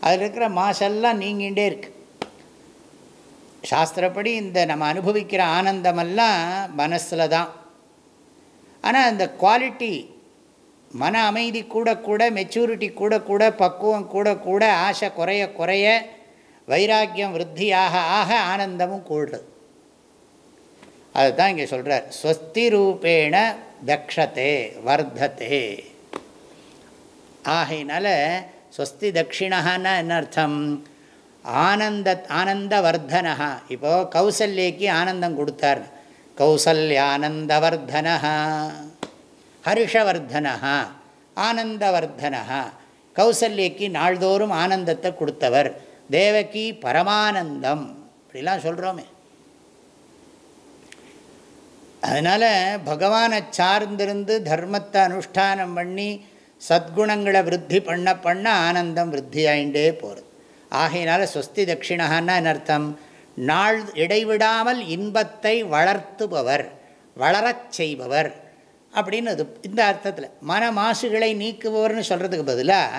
அதில் இருக்கிற மாசெல்லாம் நீங்கிட்டே இருக்கு. சாஸ்திரப்படி இந்த நம்ம அனுபவிக்கிற ஆனந்தமெல்லாம் மனசில் தான். ஆனால் அந்த குவாலிட்டி மன அமைதி கூட கூட மெச்சூரிட்டி கூட கூட பக்குவம் கூட கூட ஆசை குறைய குறைய வைராக்கியம் விருத்தியாக ஆக ஆனந்தமும் கூடுறது அதுதான் இங்கே சொல்கிறார் ஸ்வஸ்தி ரூபேண தக்ஷத்தே வர்த்தத்தே ஆகையினால ஸ்வஸ்தி தட்சிணான்னா என்ன அர்த்தம் ஆனந்த ஆனந்தவர்தனா இப்போது கௌசல்யக்கு ஆனந்தம் கொடுத்தார் கௌசல்யானந்தவர்தனா ஹர்ஷவர்தனா ஆனந்தவர்தனா கௌசல்யக்கு நாள்தோறும் ஆனந்தத்தை கொடுத்தவர் தேவகி பரமானந்தம் இப்படிலாம் சொல்கிறோமே அதனால் பகவானை சார்ந்திருந்து தர்மத்தை அனுஷ்டானம் பண்ணி சத்குணங்களை விருத்தி பண்ண பண்ண ஆனந்தம் விருத்தி ஆகிண்டே போகிறது ஆகையினால ஸ்வஸ்தி தட்சிணகான்னா என்ன அர்த்தம்? நாள் இடைவிடாமல் இன்பத்தை வளர்த்துபவர் வளரச் செய்பவர் அப்படின்னு அது இந்த அர்த்தத்தில். மனமாசுகளை நீக்குபவர்னு சொல்கிறதுக்கு பதிலாக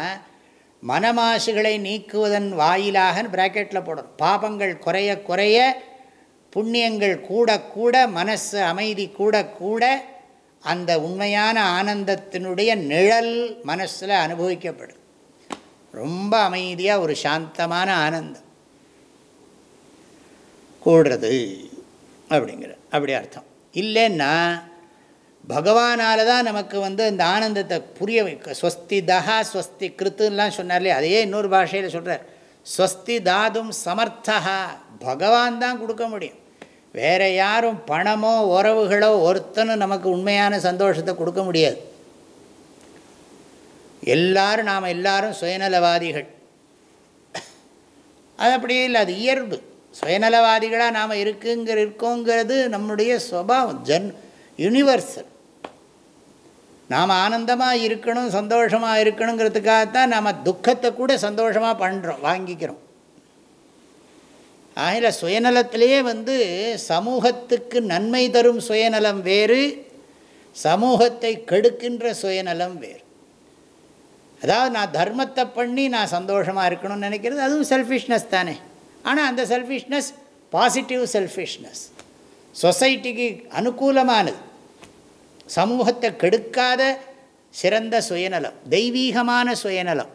மனமாசுகளை நீக்குவதன் வாயிலாக ப்ராக்கெட்டில் போடணும். பாபங்கள் குறைய குறைய புண்ணியங்கள் கூட கூட மனசு அமைதி கூட கூட அந்த உண்மையான ஆனந்தத்தினுடைய நிழல் மனசில் அனுபவிக்கப்படும். ரொம்ப அமைதியாக ஒரு சாந்தமான ஆனந்தம். கூடுறது அப்படிங்கிற அப்படி அர்த்தம். இல்லைன்னா பகவானால் தான் நமக்கு வந்து இந்த ஆனந்தத்தை புரிய வைக்க ஸ்வஸ்தி தஹா ஸ்வஸ்தி கிருத்துலாம் சொன்னார்லே அதையே இன்னொரு பாஷையில் சொல்கிறார் ஸ்வஸ்தி தாதும் சமர்த்தா பகவான் தான் கொடுக்க முடியும். வேறு யாரும் பணமோ உறவுகளோ ஒருத்தனும் நமக்கு உண்மையான சந்தோஷத்தை கொடுக்க முடியாது. எல்லாரும் நாம் எல்லாரும் சுயநலவாதிகள். அது அப்படியே இல்லை அது இயல்பு. சுயநலவாதிகளாக நாம் இருக்குங்கிற இருக்கோங்கிறது நம்முடைய சுவாவம் ஜன் யூனிவர்சல். நாம் ஆனந்தமாக இருக்கணும் சந்தோஷமாக இருக்கணுங்கிறதுக்காகத்தான் நாம் துக்கத்தை கூட சந்தோஷமாக பண்ணுறோம் வாங்கிக்கிறோம். ஆகில சுயநலத்திலேயே வந்து சமூகத்துக்கு நன்மை தரும் சுயநலம் வேறு சமூகத்தை கெடுக்கின்ற சுயநலம் வேறு. அதாவது நான் தர்மத்தை பண்ணி நான் சந்தோஷமாக இருக்கணும்னு நினைக்கிறது அதுவும் செல்ஃபிஷ்னஸ் தானே. ஆனால் அந்த செல்ஃபிஷ்னஸ் பாசிட்டிவ் செல்ஃபிஷ்னஸ் சொசைட்டிக்கு அனுகூலமானது. சமூகத்தை கெடுக்காத சிறந்த சுயநலம் தெய்வீகமான சுயநலம்.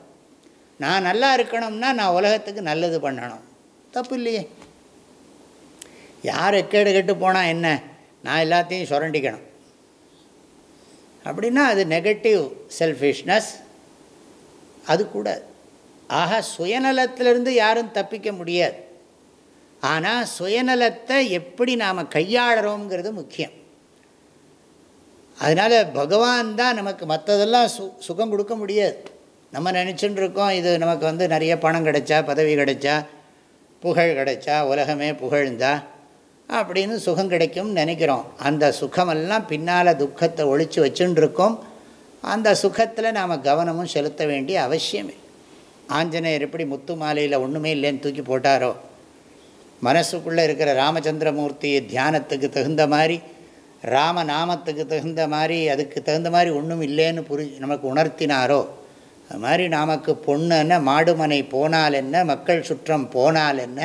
நான் நல்லா இருக்கணும்னா நான் உலகத்துக்கு நல்லது பண்ணணும். தப்பு இல்லையே யார் எக்கேடு கெட்டு போனால் என்ன? நான் எல்லாத்தையும் சுரண்டிக்கணும். அப்படின்னா அது நெகட்டிவ் செல்ஃபிஷ்னஸ் அது கூட. ஆக சுயநலத்திலிருந்து யாரும் தப்பிக்க முடியாது. ஆனால் சுயநலத்தை எப்படி நாம் கையாளுறோங்கிறது முக்கியம். அதனால் பகவான் தான் நமக்கு மற்றதெல்லாம் சு சுகம் கொடுக்க முடியாது. நம்ம நினச்சிட்டு இருக்கோம் இது நமக்கு வந்து நிறைய பணம் கிடைச்சா பதவி கிடைச்சா புகழ் கிடைச்சா உலகமே புகழ்ந்தா அப்படின்னு சுகம் கிடைக்கும்னு நினைக்கிறோம். அந்த சுகமெல்லாம் பின்னால் துக்கத்தை ஒழித்து வச்சுன்னு இருக்கோம் அந்த சுகத்தில் நாம் கவனமும் செலுத்த வேண்டிய அவசியமே. ஆஞ்சநேயர் எப்படி முத்து மாலையில் ஒன்றுமே இல்லைன்னு தூக்கி போட்டாரோ? மனசுக்குள்ளே இருக்கிற ராமச்சந்திரமூர்த்தி தியானத்துக்கு தகுந்த மாதிரி ராம நாமத்துக்கு தகுந்த மாதிரி அதுக்கு தகுந்த மாதிரி ஒன்றும் இல்லைன்னு புரி நமக்கு உணர்த்தினாரோ? அது மாதிரி நமக்கு பொண்ணு என்ன மாடுமனை போனால் என்ன மக்கள் சுற்றம் போனால் என்ன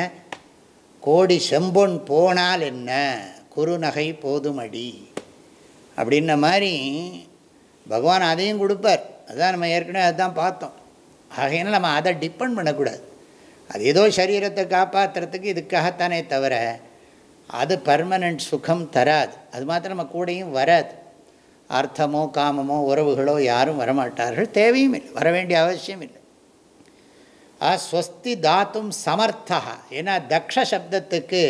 கோடி செம்பொன் போனால் என்ன குறுநகை போதுமடி அப்படின்ன மாதிரி பகவான் அதையும் கொடுப்பார். அதுதான் நம்ம ஏற்கனவே அதுதான் பார்த்தோம். ஆகையினால் நம்ம அதை டிபெண்ட் பண்ணக்கூடாது. அது ஏதோ சரீரத்தை காப்பாற்றுறதுக்கு இதுக்காகத்தானே தவிர அது பர்மனண்ட் சுகம் தராது. அது மாத்திரம் நம்ம கூடையும் வராது. அர்த்தமோ காமமோ உறவுகளோ யாரும் வரமாட்டார்கள். தேவையும் இல்லை வர வேண்டிய அவசியம் இல்லை ஸ்வஸ்தி தாத்தும் சமர்த்தா ஏன்னா தக்ஷ சப்தத்துக்கு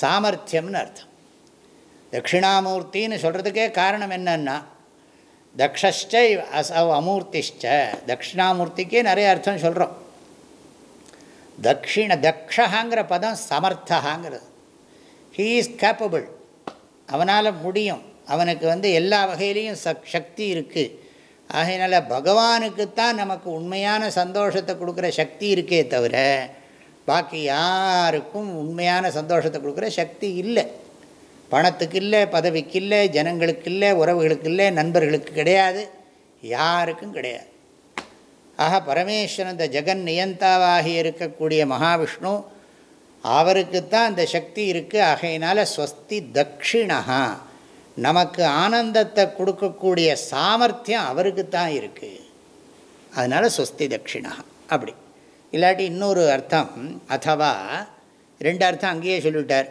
சாமர்த்தியம்னு அர்த்தம். தட்சிணாமூர்த்தின்னு சொல்கிறதுக்கே காரணம் என்னன்னா தக்ஷ்ச அசவ் அமூர்த்திஷ்ட. தட்சிணாமூர்த்திக்கே நிறைய அர்த்தம் சொல்கிறோம் தக்ஷிண தக்ஷகாங்கிற பதம் சமர்த்தகாங்கிறது ஹீ இஸ் கேப்பபிள் அவனால் முடியும். அவனுக்கு வந்து எல்லா வகையிலையும் சக் சக்தி இருக்குது ஆகையினால் பகவானுக்குத்தான் நமக்கு உண்மையான சந்தோஷத்தை கொடுக்குற சக்தி இருக்கே தவிர பாக்கி யாருக்கும் உண்மையான சந்தோஷத்தை கொடுக்குற சக்தி இல்லை. பணத்துக்கு இல்லை பதவிக்கு இல்லை ஜனங்களுக்கு இல்லை உறவுகளுக்கு இல்லை நண்பர்களுக்கு கிடையாது யாருக்கும் கிடையாது. ஆக பரமேஸ்வரன் இந்த ஜெகன் நியந்தாவாகி இருக்கக்கூடிய மகாவிஷ்ணு அவருக்குத்தான் அந்த சக்தி இருக்குது ஆகையினால ஸ்வஸ்தி தட்சிணா நமக்கு ஆனந்தத்தை கொடுக்கக்கூடிய சாமர்த்தியம் அவருக்கு தான் இருக்குது அதனால் ஸ்வஸ்தி தட்சிணா அப்படி. இல்லாட்டி இன்னொரு அர்த்தம் அதுவா ரெண்டு அர்த்தம் அங்கேயே சொல்லிவிட்டார்.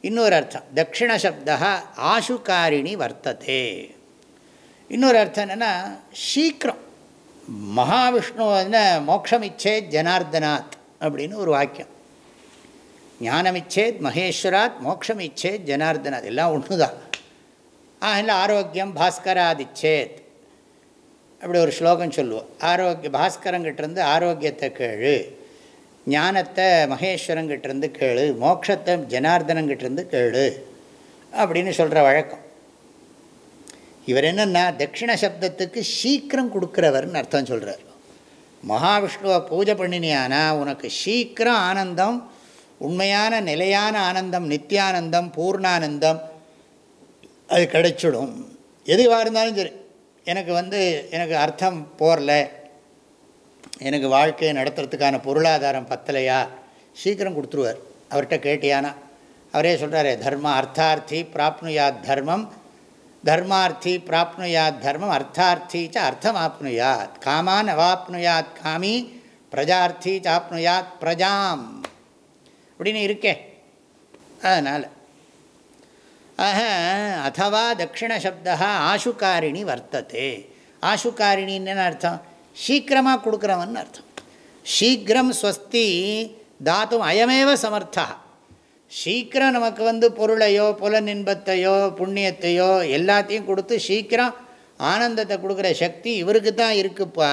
இன்னொரு அர்த்தம் தட்சிண சப்தா ஆசுகாரிணி வர்த்ததே. இன்னொரு அர்த்தம் என்னென்னா சீக்கிரம் மகாவிஷ்ணு வந்து மோக்ஷமிச்சே ஜனார்தனாத் அப்படின்னு ஒரு வாக்கியம். ஞானமிச்சேத் மகேஸ்வராத் மோக்ஷமிச்சேத் ஜனார்தனாத் எல்லாம் ஒன்று தான் இல்லை ஆரோக்கியம் பாஸ்கராதிச்சேத் அப்படி ஒரு ஸ்லோகம் சொல்லுவோம். ஆரோக்கிய பாஸ்கரங்கிட்டேருந்து ஆரோக்கியத்தை கேளு. ஞானத்தை மகேஸ்வரங்கிட்டேருந்து கேளு. மோட்சத்தை ஜனார்தனங்கிட்டேருந்து கேளு. அப்படின்னு சொல்கிற வழக்கம். இவர் என்னென்னா தட்சிண சப்தத்துக்கு சீக்கிரம் கொடுக்குறவர்னு அர்த்தம் சொல்கிறார் மகாவிஷ்ணுவை பூஜை பண்ணினியானா உனக்கு சீக்கிரம் ஆனந்தம் உண்மையான நிலையான ஆனந்தம் நித்தியானந்தம் பூர்ணானந்தம் அது கிடைச்சிடும். எதுவாக இருந்தாலும் சரி. எனக்கு வந்து எனக்கு அர்த்தம் போரல எனக்கு வாழ்க்கையை நடத்துறதுக்கான பொருளாதாரம் பத்தலையா? சீக்கிரம் கொடுத்துருவார். அவர்கிட்ட கேட்டியானா? அவரே சொல்கிறாரு தர்ம அர்த்தார்த்தி பிராப்னுயாத் தர்மம். தர்மார்த்தி பிராப்னுயாத் தர்மம். அர்த்தார்த்தி ச அர்த்தம் ஆப்னுயாத் காமான் அவாப்னுயாத் காமி. பிரஜார்த்தி சாப்னுயாத் பிரஜாம். அப்படின்னு இருக்கே. அதனால் ஆக அதுவா தட்சிணசப்தா ஆசுகாரிணி வர்த்ததே. ஆசுகாரிணின்னு அர்த்தம்? சீக்கிரமாக கொடுக்குறவன் அர்த்தம். சீக்கிரம் ஸ்வஸ்தி தாத்தும் அயமேவ சமர்த்தா சீக்கிரம் நமக்கு வந்து பொருளையோ புலன் இன்பத்தையோ புண்ணியத்தையோ எல்லாத்தையும் கொடுத்து சீக்கிரம் ஆனந்தத்தை கொடுக்குற சக்தி இவருக்கு தான் இருக்குப்பா.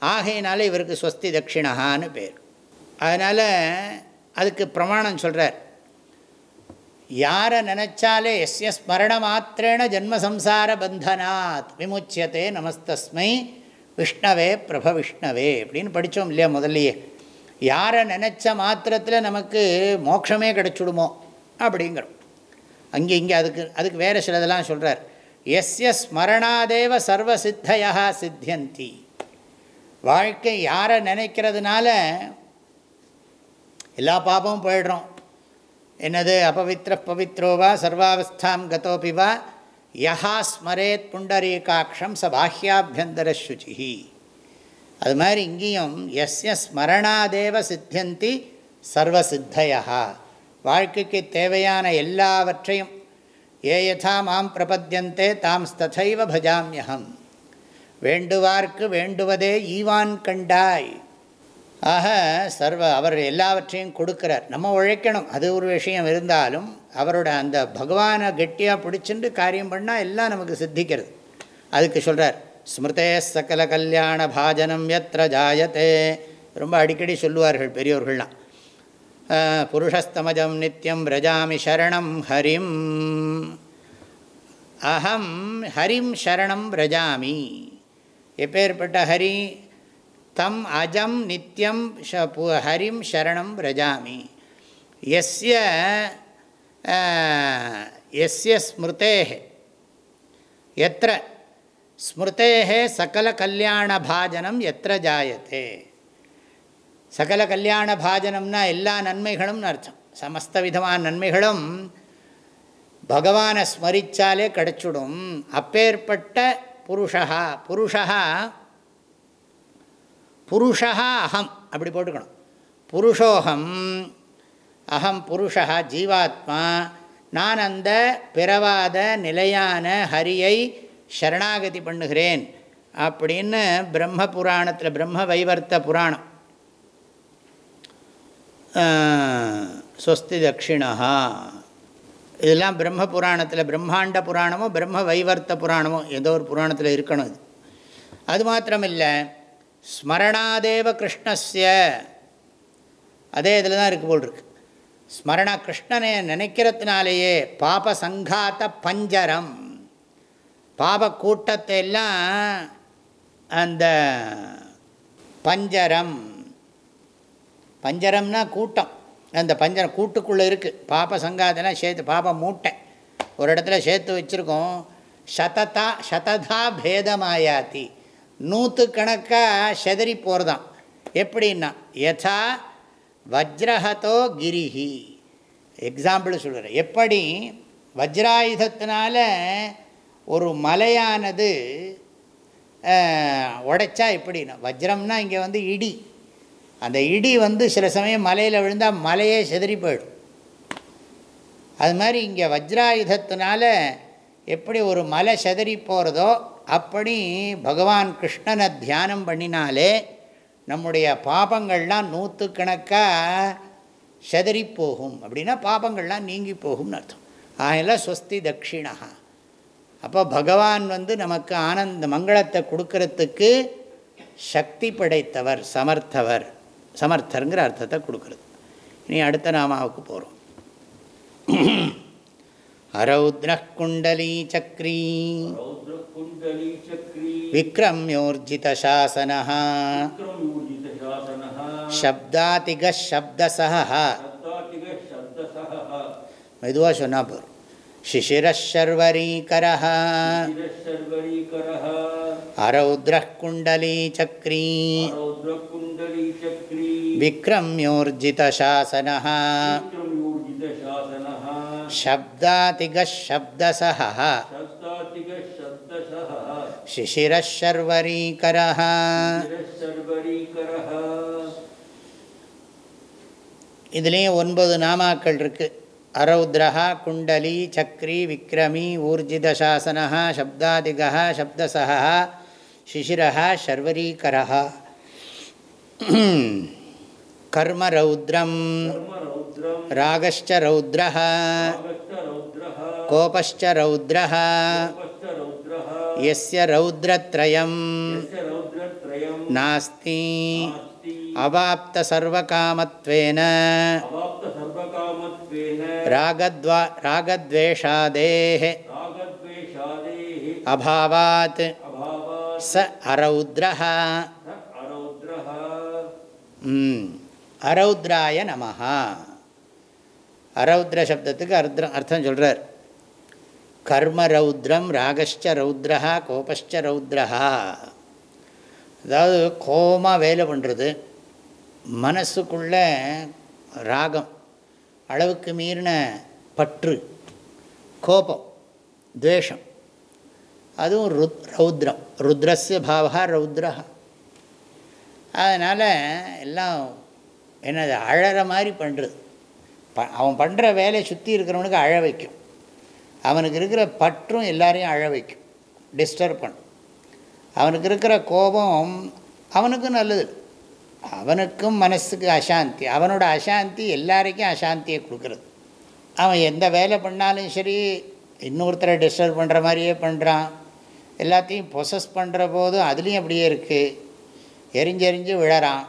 ஆகையினால இவருக்கு ஸ்வஸ்தி தட்சிணகான்னு பேர். அதனால் அதுக்கு பிரமாணம் சொல்கிறார் யாரை நினச்சாலே எஸ்ய ஸ்மரண மாத்திரேன ஜென்மசம்சார பந்தனாத் விமுச்சியத்தே நமஸ்தஸ்மை விஷ்ணவே பிரப விஷ்ணவே அப்படின்னு படித்தோம் இல்லையா முதல்லையே. யாரை நினச்ச மாத்திரத்தில் நமக்கு மோட்சமே கிடச்சிடுமோ அப்படிங்கிறோம். அங்கே இங்கே அதுக்கு அதுக்கு வேறு சிலதெல்லாம் சொல்கிறார் எஸ்ய ஸ்மரணாதேவ சர்வசித்தையா சித்தியந்தி. வாழ்க்கை யாரை நினைக்கிறதுனால எல்லா பாபமும் போயிடுறோம். என்னது? அபவித்திர பவித்ரோவா சர்வாவஸ்தாம் கதோபி வா? யஹா ஸ்மரேத் புண்டரீகாட்சம் ச பாஹ்யாபியந்தர சுச்சி அது மாதிரி இங்கேயும் எஸ்ய ஸ்மரணாதேவ சித்தியந்தி சர்வசித்தையா வாழ்க்கைக்கு தேவையான எல்லாவற்றையும் ஏ யதா மாம் பிரபத்தியந்தே தாம் ததைவ பஜாமியகம் வேண்டுவார்க்கு வேண்டுவதே ஈவான் கண்டாய் ஆக சர்வ அவர் எல்லாவற்றையும் கொடுக்குறார். நம்ம உழைக்கணும். அது ஒரு விஷயம் இருந்தாலும் அவரோட அந்த பகவானை கெட்டியாக பிடிச்சிட்டு காரியம் பண்ணால் எல்லாம் நமக்கு சித்திக்கிறது. அதுக்கு சொல்கிறார் ஸ்மிருதே சகல கல்யாண பாஜனம் எத்திர ஜாயத்தே ரொம்ப அடிக்கடி சொல்லுவார்கள் பெரியோர்கள்லாம். புருஷஸ்தமஜம் நித்தியம் ரஜாமி சரணம் ஹரிம். அகம் ஹரிம் சரணம் ரஜாமி. எப்பேற்பட்ட ஹரி? தம் அஜம் நித்தியம் ஹரிம் சரணம் ரஜாமி. எஸ்ய எஸ்ய ஸ்மிருதே எத்திர ஸ்மிருதே சகல கல்யாண பாஜனம் எத்திர ஜாயத்தே. சகல கல்யாண பாஜனம்னா எல்லா நன்மைகளும்னு அர்த்தம். சமஸ்த விதமான நன்மைகளும் பகவானை ஸ்மரித்தாலே கிடச்சிடும். அப்பேற்பட்ட புருஷா புருஷா புருஷா அகம் அப்படி போட்டுக்கணும். புருஷோகம் அகம் புருஷா ஜீவாத்மா. நான் அந்த பிறவாத நிலையான ஹரியை சரணாகதி பண்ணுகிறேன் அப்படின்னு பிரம்ம புராணத்தில் பிரம்ம வைவர்த்த புராணம். ஸ்வஸ்தி தட்சிணா இதெல்லாம் பிரம்ம புராணத்தில் பிரம்மாண்ட புராணமோ பிரம்ம வைவர்த்த புராணமோ ஏதோ ஒரு புராணத்தில் இருக்கணும் இது. அது மாத்திரமில்லை. ஸ்மரணாதேவ கிருஷ்ணஸ்ய. அதே இதில் தான் இருக்கு போல் இருக்கு ஸ்மரணா கிருஷ்ணனை நினைக்கிறதுனாலேயே பாப சங்காத்த பஞ்சரம். பாப கூட்டத்தை எல்லாம் அந்த பஞ்சரம். பஞ்சரம்னா கூட்டம். அந்த பஞ்சரம் கூட்டுக்குள்ளே இருக்குது பாப சங்காதெல்லாம் சேர்த்து பாப மூட்டை. ஒரு இடத்துல சேர்த்து வச்சுருக்கோம். சததா சததா பேதமாயாத்தி நூற்று கணக்காக செதறி போகிறதான் எப்படின்னா யதா வஜ்ரஹதோ கிரிஹி. எக்ஸாம்பிள் சொல்கிறேன் எப்படி? வஜ்ராயுதத்தினால ஒரு மலையானது உடைச்சா எப்படின்னா வஜ்ரம்னா இங்கே வந்து இடி. அந்த இடி வந்து சில சமயம் மலையில் விழுந்தால் மலையே செதறி போயிடும். அது மாதிரி இங்கே வஜ்ராயுதத்தினால எப்படி ஒரு மலை செதறி போகிறதோ அப்படி பகவான் கிருஷ்ணனை தியானம் பண்ணினாலே நம்முடைய பாபங்கள்லாம் நூற்றுக்கணக்காக செதறி போகும் அப்படின்னா பாபங்கள்லாம் நீங்கி போகும்னு அர்த்தம். ஆகலாம் ஸ்வஸ்தி தட்சிணா. அப்போ பகவான் வந்து நமக்கு ஆனந்த மங்களத்தை கொடுக்கறதுக்கு சக்தி படைத்தவர் சமர்த்தவர் சமர்த்தருங்கிற அர்த்தத்தை கொடுக்குறது. இனி அடுத்த நாமாவுக்கு போகிறோம் அரௌத்ர குண்டலீ சக்ரீ रौद्रकुण्डली चक्री விக்ரம்யோர்ஜிதாசன विक्रमूर्जितशासनः சப்தாதிகசப்தசா शब्दातिगशब्दसः மெதுவாக சொன்னால் போகிறோம் शिशिरशर्वरीकर शिरशर्वरीकरः அரௌத்ர குண்டலீ சக்ரீ शब्दातिगशब्दसः शब्दातिगशब्दसः शिशिरशर्वरीकरः शिरशर्वरीकरः இதுலேயும் ஒன்பது நாமாக்கள் இருக்குது அரௌத்ரஹா குண்டலி சக்ரி விக்ரமி ஊர்ஜிதசாசனா சப்தாதிகா சப்தசா சிசிரா சர்வரீகரா கர்ம ராகச்ச ரௌத்ர கோபச்ச ரௌத்ர எஸ்ய ரௌத்ரத்ரயம் நாஸ்தி அவாப்த சர்வகாமத்வேன ராகத்வா ராகத்வேஷாதேஹ அபாவாத் ச அரௌத்ரஹ. அரௌத்ராய நமஹா. அரௌத்ர சப்தத்துக்கு அர்த்தம் அர்த்தம் சொல்கிறார் கர்ம ரௌத்ரம் ராகஷ்ட ரௌத்ரஹா கோபஷ்ட ரௌத்ரஹா. அதாவது கோபமாக வேலை பண்ணுறது மனசுக்குள்ள ராகம் அளவுக்கு மீறின பற்று கோபம் துவேஷம். அதுவும் ருத் ரௌத்ரம் ருத்ரஸ்ய பாவா ரௌத்ரஹா. அதனால் எல்லாம் என்னது அழற மாதிரி பண்ணுறது ப அவன் பண்ணுற வேலையை சுற்றி இருக்கிறவனுக்கு அழ வைக்கும். அவனுக்கு இருக்கிற பற்றும் எல்லாரையும் அழ வைக்கும். டிஸ்டர்ப் பண்ணும். அவனுக்கு இருக்கிற கோபம் அவனுக்கும் நல்லது. அவனுக்கும் மனசுக்கு அசாந்தி. அவனோட அசாந்தி எல்லாருக்கும் அசாந்தியை கொடுக்குறது. அவன் எந்த வேலை பண்ணாலும் சரி இன்னொருத்தரை டிஸ்டர்ப் பண்ணுற மாதிரியே பண்ணுறான் எல்லாத்தையும் பொசஸ் பண்ணுற போதும் அதுலேயும் அப்படியே இருக்குது எரிஞ்செறிஞ்சு விழறான்.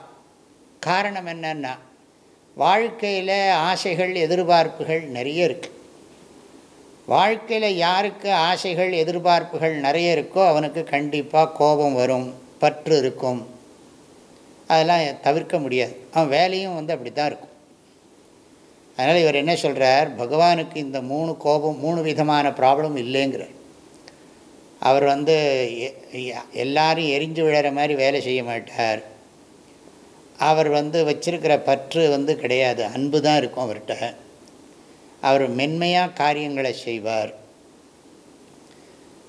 காரணம் என்னன்னா வாழ்க்கையில் ஆசைகள் எதிர்பார்ப்புகள் நிறைய இருக்குது வாழ்க்கையில் யாருக்கு ஆசைகள் எதிர்பார்ப்புகள் நிறைய இருக்கோ அவனுக்கு கண்டிப்பாக கோபம் வரும் பற்று இருக்கும். அதெல்லாம் தவிர்க்க முடியாது. அவன் வேலையும் வந்து அப்படி தான் இருக்கும். அதனால் இவர் என்ன சொல்கிறார் பகவானுக்கு இந்த மூணு கோபம் மூணு விதமான ப்ராப்ளம் இல்லைங்கிறார். அவர் வந்து எ- எல்லாரும் எரிஞ்சு விழற மாதிரி வேலை செய்ய மாட்டார். அவர் வந்து வச்சிருக்கிற பற்று வந்து கிடையாது. அன்பு தான் இருக்கும் அவர்கிட்ட. அவர் மென்மையாக காரியங்களை செய்வார்.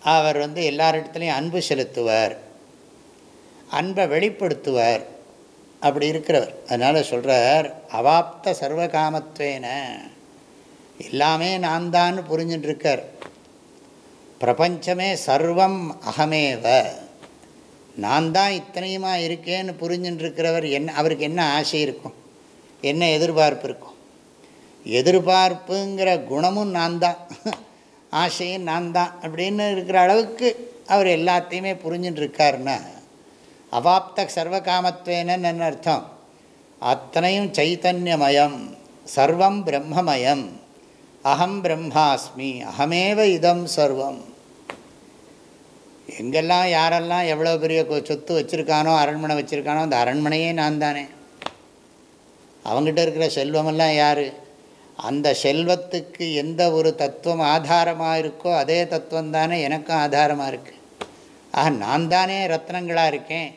அவர் வந்து எல்லாரிடத்துலையும் அன்பு செலுத்துவார். அன்பை வெளிப்படுத்துவார். அப்படி இருக்கிறவர். அதனால் சொல்கிறார் அவாப்த சர்வகாமத்வேன. எல்லாமே நான் தான் புரிஞ்சுட்டுருக்கார் பிரபஞ்சமே சர்வம் அகமேவ. நான் தான் இத்தனையுமா இருக்கேன்னு புரிஞ்சுட்டுருக்கிறவர் என்ன அவருக்கு என்ன ஆசை இருக்கும்? என்ன எதிர்பார்ப்பு இருக்கும்? எதிர்பார்ப்புங்கிற குணமும் நான் தான். ஆசையும் நான் தான். அப்படின்னு இருக்கிற அளவுக்கு அவர் எல்லாத்தையுமே புரிஞ்சுட்டுருக்காருன்னா அவாப்த சர்வகாமத்வேனன்னு என்ன அர்த்தம். அத்தனையும் சைத்தன்யமயம் சர்வம் பிரம்மமயம். அகம் பிரம்மாஸ்மி அகமேவ இதம் சர்வம். எங்கெல்லாம் யாரெல்லாம் எவ்வளோ பெரிய கொ- சொத்து வச்சுருக்கானோ அரண்மனை வச்சுருக்கானோ அந்த அரண்மனையே நான் தானே. அவங்ககிட்ட இருக்கிற செல்வமெல்லாம் யார்? அந்த செல்வத்துக்கு எந்த ஒரு தத்துவம் ஆதாரமாக இருக்கோ அதே தத்துவம் தானே எனக்கும் ஆதாரமாக இருக்குது ஆக நான் தானே ரத்னங்களாக இருக்கேன்.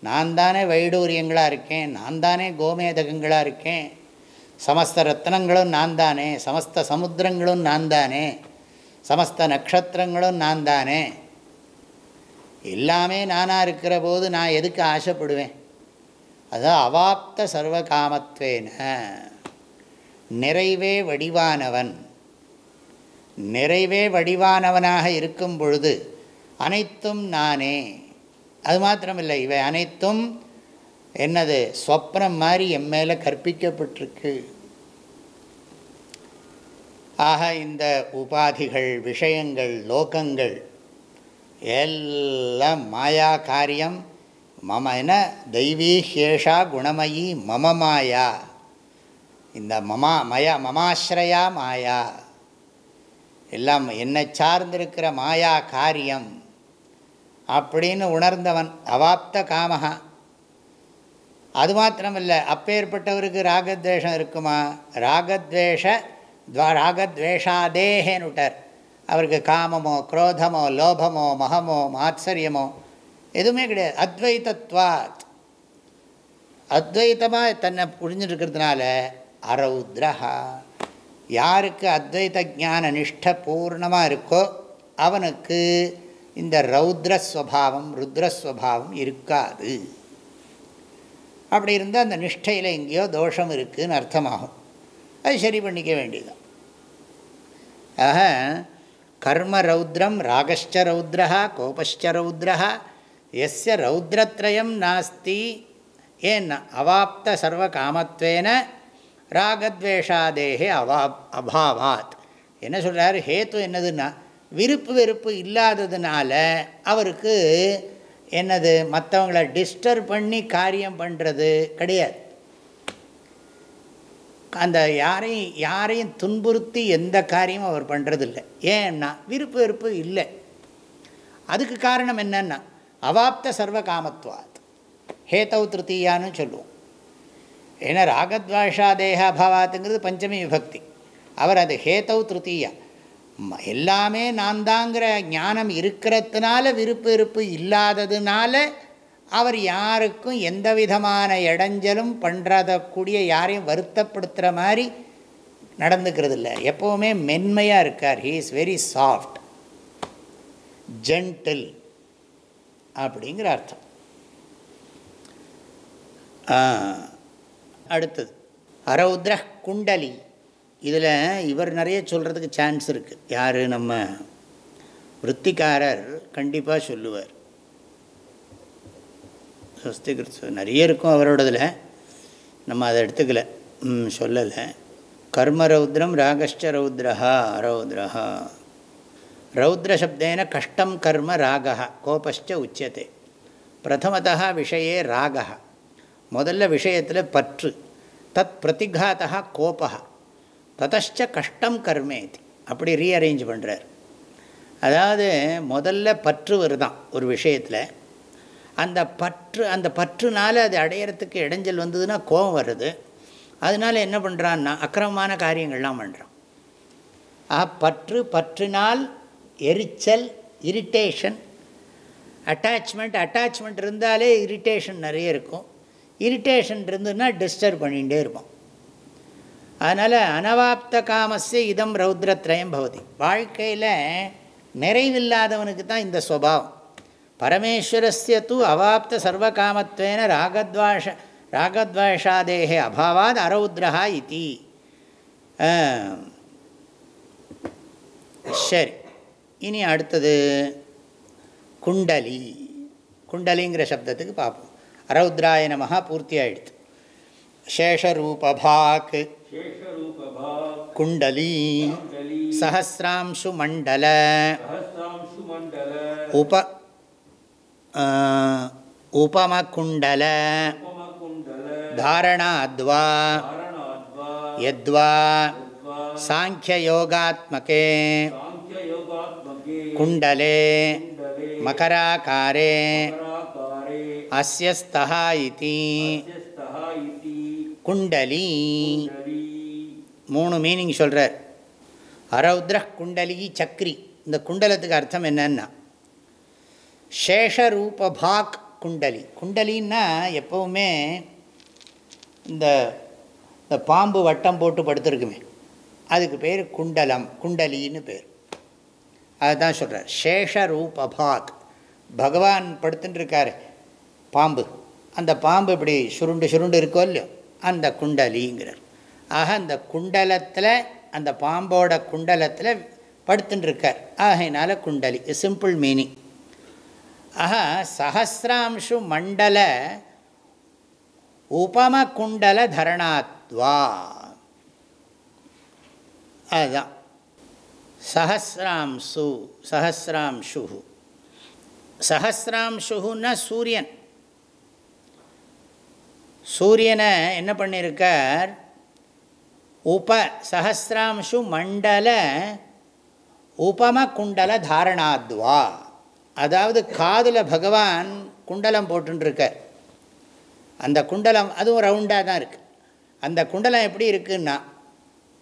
நான் தானே வைடூரியங்களாக இருக்கேன். நான் தானே கோமேதகங்களாக இருக்கேன். சமஸ்த ரத்னங்களும் நான் தானே. சமஸ்த சமுத்திரங்களும் நான் தானே. சமஸ்த நட்சத்திரங்களும் நான் தானே. எல்லாமே நானாக இருக்கிற போது நான் எதுக்கு ஆசைப்படுவேன்? அதான் அவாப்த சர்வகாமத்வேன. நிறைவே வடிவானவன். நிறைவே வடிவானவனாக இருக்கும் பொழுது அனைத்தும் நானே. அது மாத்திரமில்லை இவை அனைத்தும் என்னது ஸ்வப்னம் மாதிரி என் மேலே கற்பிக்கப்பட்டிருக்கு. ஆக இந்த உபாதிகள் விஷயங்கள் லோகங்கள் எல்லாம் மாயா காரியம். மம என்ன தெய்வீ ஹேஷா குணமயி மம மாயா. இந்த மமா மயா மமாஸ்ரயா மாயா. எல்லாம் என்னை சார்ந்திருக்கிற மாயா காரியம். அப்படின்னு உணர்ந்தவன் அவாப்த காமஹா. அது மாத்திரமில்லை அப்பேற்பட்டவருக்கு ராகத்வேஷம் இருக்குமா? ராகத்வேஷ துவா ராகத்வேஷாதேகேன்னு விட்டார் அவருக்கு காமமோ குரோதமோ லோபமோ மகமோ மாத்சரியமோ எதுவுமே கிடையாது. அத்வைதத்வாத் அத்வைத்தமாக தன்னை புரிஞ்சுட்டு இருக்கிறதுனால அரௌத்ரஹா. யாருக்கு அத்வைத ஞான நிஷ்ட பூர்ணமாக இருக்கோ அவனுக்கு இந்த ரௌத்ரஸ்வபாவம் ருத்ரஸ்வபாவம் இருக்காது. அப்படி இருந்தால் அந்த நிஷ்டையில் எங்கேயோ தோஷம் இருக்குதுன்னு அர்த்தமாகும். அது சரி பண்ணிக்க வேண்டியதுதான். ஆக கர்ம ரௌத்ரம் ராகஷ்ட ரௌத்ரா கோபஷ்ட ரௌத்ரா எஸ்ய ரௌத்ரத்ரயம் நாஸ்தி. ஏன் அவாப்த சர்வ காமத்வேன ராகத்வேஷாதேகே அவா அபாவாத். என்ன சொல்கிறார் ஹேத்து என்னதுன்னா விருப்பு வெறுப்பு இல்லாததுனால அவருக்கு என்னது? மற்றவங்கள டிஸ்டர்ப் பண்ணி காரியம் பண்ணுறது கிடையாது. அந்த யாரையும் யாரையும் துன்புறுத்தி எந்த காரியமும் அவர் பண்ணுறதில்லை ஏன்னா விருப்பு வெறுப்பு இல்லை. அதுக்கு காரணம் என்னென்னா அவாப்த சர்வ காமத்வாத் ஹேதவ் திருத்தீயான்னு சொல்லுவோம். ஏன்னா ராகத்வாஷா தேகாபாவாத்துங்கிறது பஞ்சமி விபக்தி. அவர் அது ஹேதவ் திருத்தீயா. எல்லாமே நான் தாங்கிற ஞானம் இருக்கிறதுனால விருப்பு வெறுப்பு இல்லாததுனால அவர் யாருக்கும் எந்த விதமான இடைஞ்சலும் பண்ணுறதக்கூடிய யாரையும் வருத்தப்படுத்துகிற மாதிரி நடந்துக்கிறது இல்லை எப்போவுமே மென்மையாக இருக்கார். He is very soft gentle அப்படிங்கிற அர்த்தம். அடுத்தது. அரௌத்ர குண்டலி. இதில் இவர் நிறைய சொல்கிறதுக்கு சான்ஸ் இருக்குது யார்? நம்ம விற்த்திக்காரர் கண்டிப்பாக சொல்லுவார். ஸ்வஸ்திகிருத் நிறைய இருக்கும் அவரோடதில். நம்ம அதை எடுத்துக்கல. ம், சொல்லலை. கர்மரௌத்ரம் ராகஷ்ட ரௌத்ரஹா அரௌத்ரஹா ரௌத்ரசப்தேன கஷ்டம் கர்ம ராகா கோபஸ்ட உச்சத்தை பிரதமதா விஷயே ராகா முதல்ல விஷயத்தில் பற்று. தத் பிரதிகாத்தா கோபா ததச்ச கஷ்டம் கர்மேதி. அப்படி ரீஅரேஞ்ச் பண்ணுறார் அதாவது முதல்ல பற்று வருதான் ஒரு விஷயத்தில். அந்த பற்று அந்த பற்றுனால அது அடையிறதுக்கு இடைஞ்சல் வந்ததுன்னா கோபம் வருது. அதனால என்ன பண்ணுறான்னா அக்கிரமமான காரியங்கள்லாம் பண்ணுறான் ஆ பற்று பற்றினால் எரிச்சல் இரிட்டேஷன் அட்டாச்மெண்ட் அட்டாச்மெண்ட் இருந்தாலே இரிட்டேஷன் நிறைய இருக்கும். இரிட்டேஷன் இருந்ததுன்னா டிஸ்டர்ப் பண்ணிகிட்டே இருப்போம். அதனால் அனவாப்த காமஸே இதம் ரௌத்ரத்ரயம் பவதி. வாழ்க்கையில் நிறைவில்லாதவனுக்கு தான் இந்த சுவாவம் ಪರಮೇಶ್ವರಸ್ಯ ತು ಅವಾಪ್ತ ಸರ್ವಕಾಮತ್ವೇನ ರಾಗದ್ವಾಷ ರಾಗದ್ವೇಷಾದೇಹ ಅಭಾವಾದ ಅರೌದ್ರ ಇತಿ சரி இனி அடுத்தது குண்டலி குண்டலிங்கிற சப்தத்துக்கு பார்ப்போம் அரௌத்ராய நமகா பூர்த்தி ஆயிடுத்து சேஷரூபாக் குண்டலி சஹசிராம்சு மண்டல உப உபமகுண்டல. தாரணாத்வா. யத்வா சாங்கியயோகாத்மகே. குண்டலே. மகராக்காரே அஸ்யஸ்தா இதி. குண்டலி. மூணு மீனிங் சொல்கிறார் அரௌத்ர குண்டலி சக்ரி. இந்த குண்டலத்துக்கு அர்த்தம் என்னன்னா சேஷரூபபாக் குண்டலி. குண்டலின்னா எப்போவுமே இந்த இந்த பாம்பு வட்டம் போட்டு படுத்துருக்குமே. அதுக்கு பேர் குண்டலம். குண்டலின்னு பேர். அதுதான் சொல்கிறார் சேஷரூபபாக். பகவான் படுத்துட்டுருக்காரு பாம்பு. அந்த பாம்பு இப்படி சுருண்டு சுருண்டு இருக்கோ இல்லையோ அந்த குண்டலிங்கிறார். ஆக அந்த குண்டலத்தில் அந்த பாம்போட குண்டலத்தில் படுத்துட்டுருக்கார் ஆகையினால குண்டலி. சிம்பிள் மீனிங் ஆஹா சஹசிராம்சு மண்டல உபமகுண்டல தரணாத்வா. அதுதான். சஹசிராம்சு சஹசிராம்சு சஹசிராம்சுன்னா சூரியன். சூரியனை என்ன பண்ணியிருக்கார் உப சஹசிராம்சு மண்டல உபமகுண்டல தாரணாத்வா. அதாவது காதில் பகவான் குண்டலம் போட்டுருக்கார் அந்த குண்டலம் அதுவும் ரவுண்டாக தான் இருக்குது அந்த குண்டலம் எப்படி இருக்குன்னா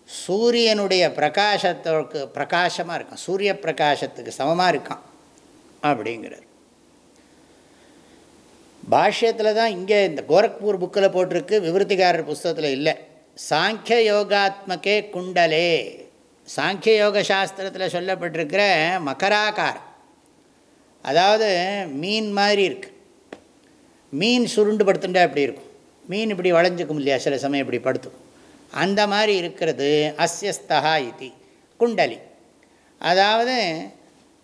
சூரியனுடைய பிரகாசத்துக்கு பிரகாசமாக இருக்கும். சூரிய பிரகாசத்துக்கு சமமாக இருக்கான் அப்படிங்கிறார். பாஷ்யத்தில் தான் இங்கே இந்த கோரக்பூர் புக்கில் போட்டிருக்கு விவருத்திகாரர் புஸ்தகத்தில் இல்லை. சாங்கிய யோகாத்மகே குண்டலே. சாங்கிய யோக சாஸ்திரத்தில் சொல்லப்பட்டிருக்கிற மகராகாரம். அதாவது மீன் மாதிரி இருக்குது மீன் சுருண்டு படுத்துட்டா இப்படி இருக்கும்? மீன் இப்படி வளைஞ்சிக்கும் இல்லையா? சில சமயம் இப்படி படுத்துக்கும் அந்த மாதிரி இருக்கிறது அஸ்யஸ்தகா இது குண்டலி. அதாவது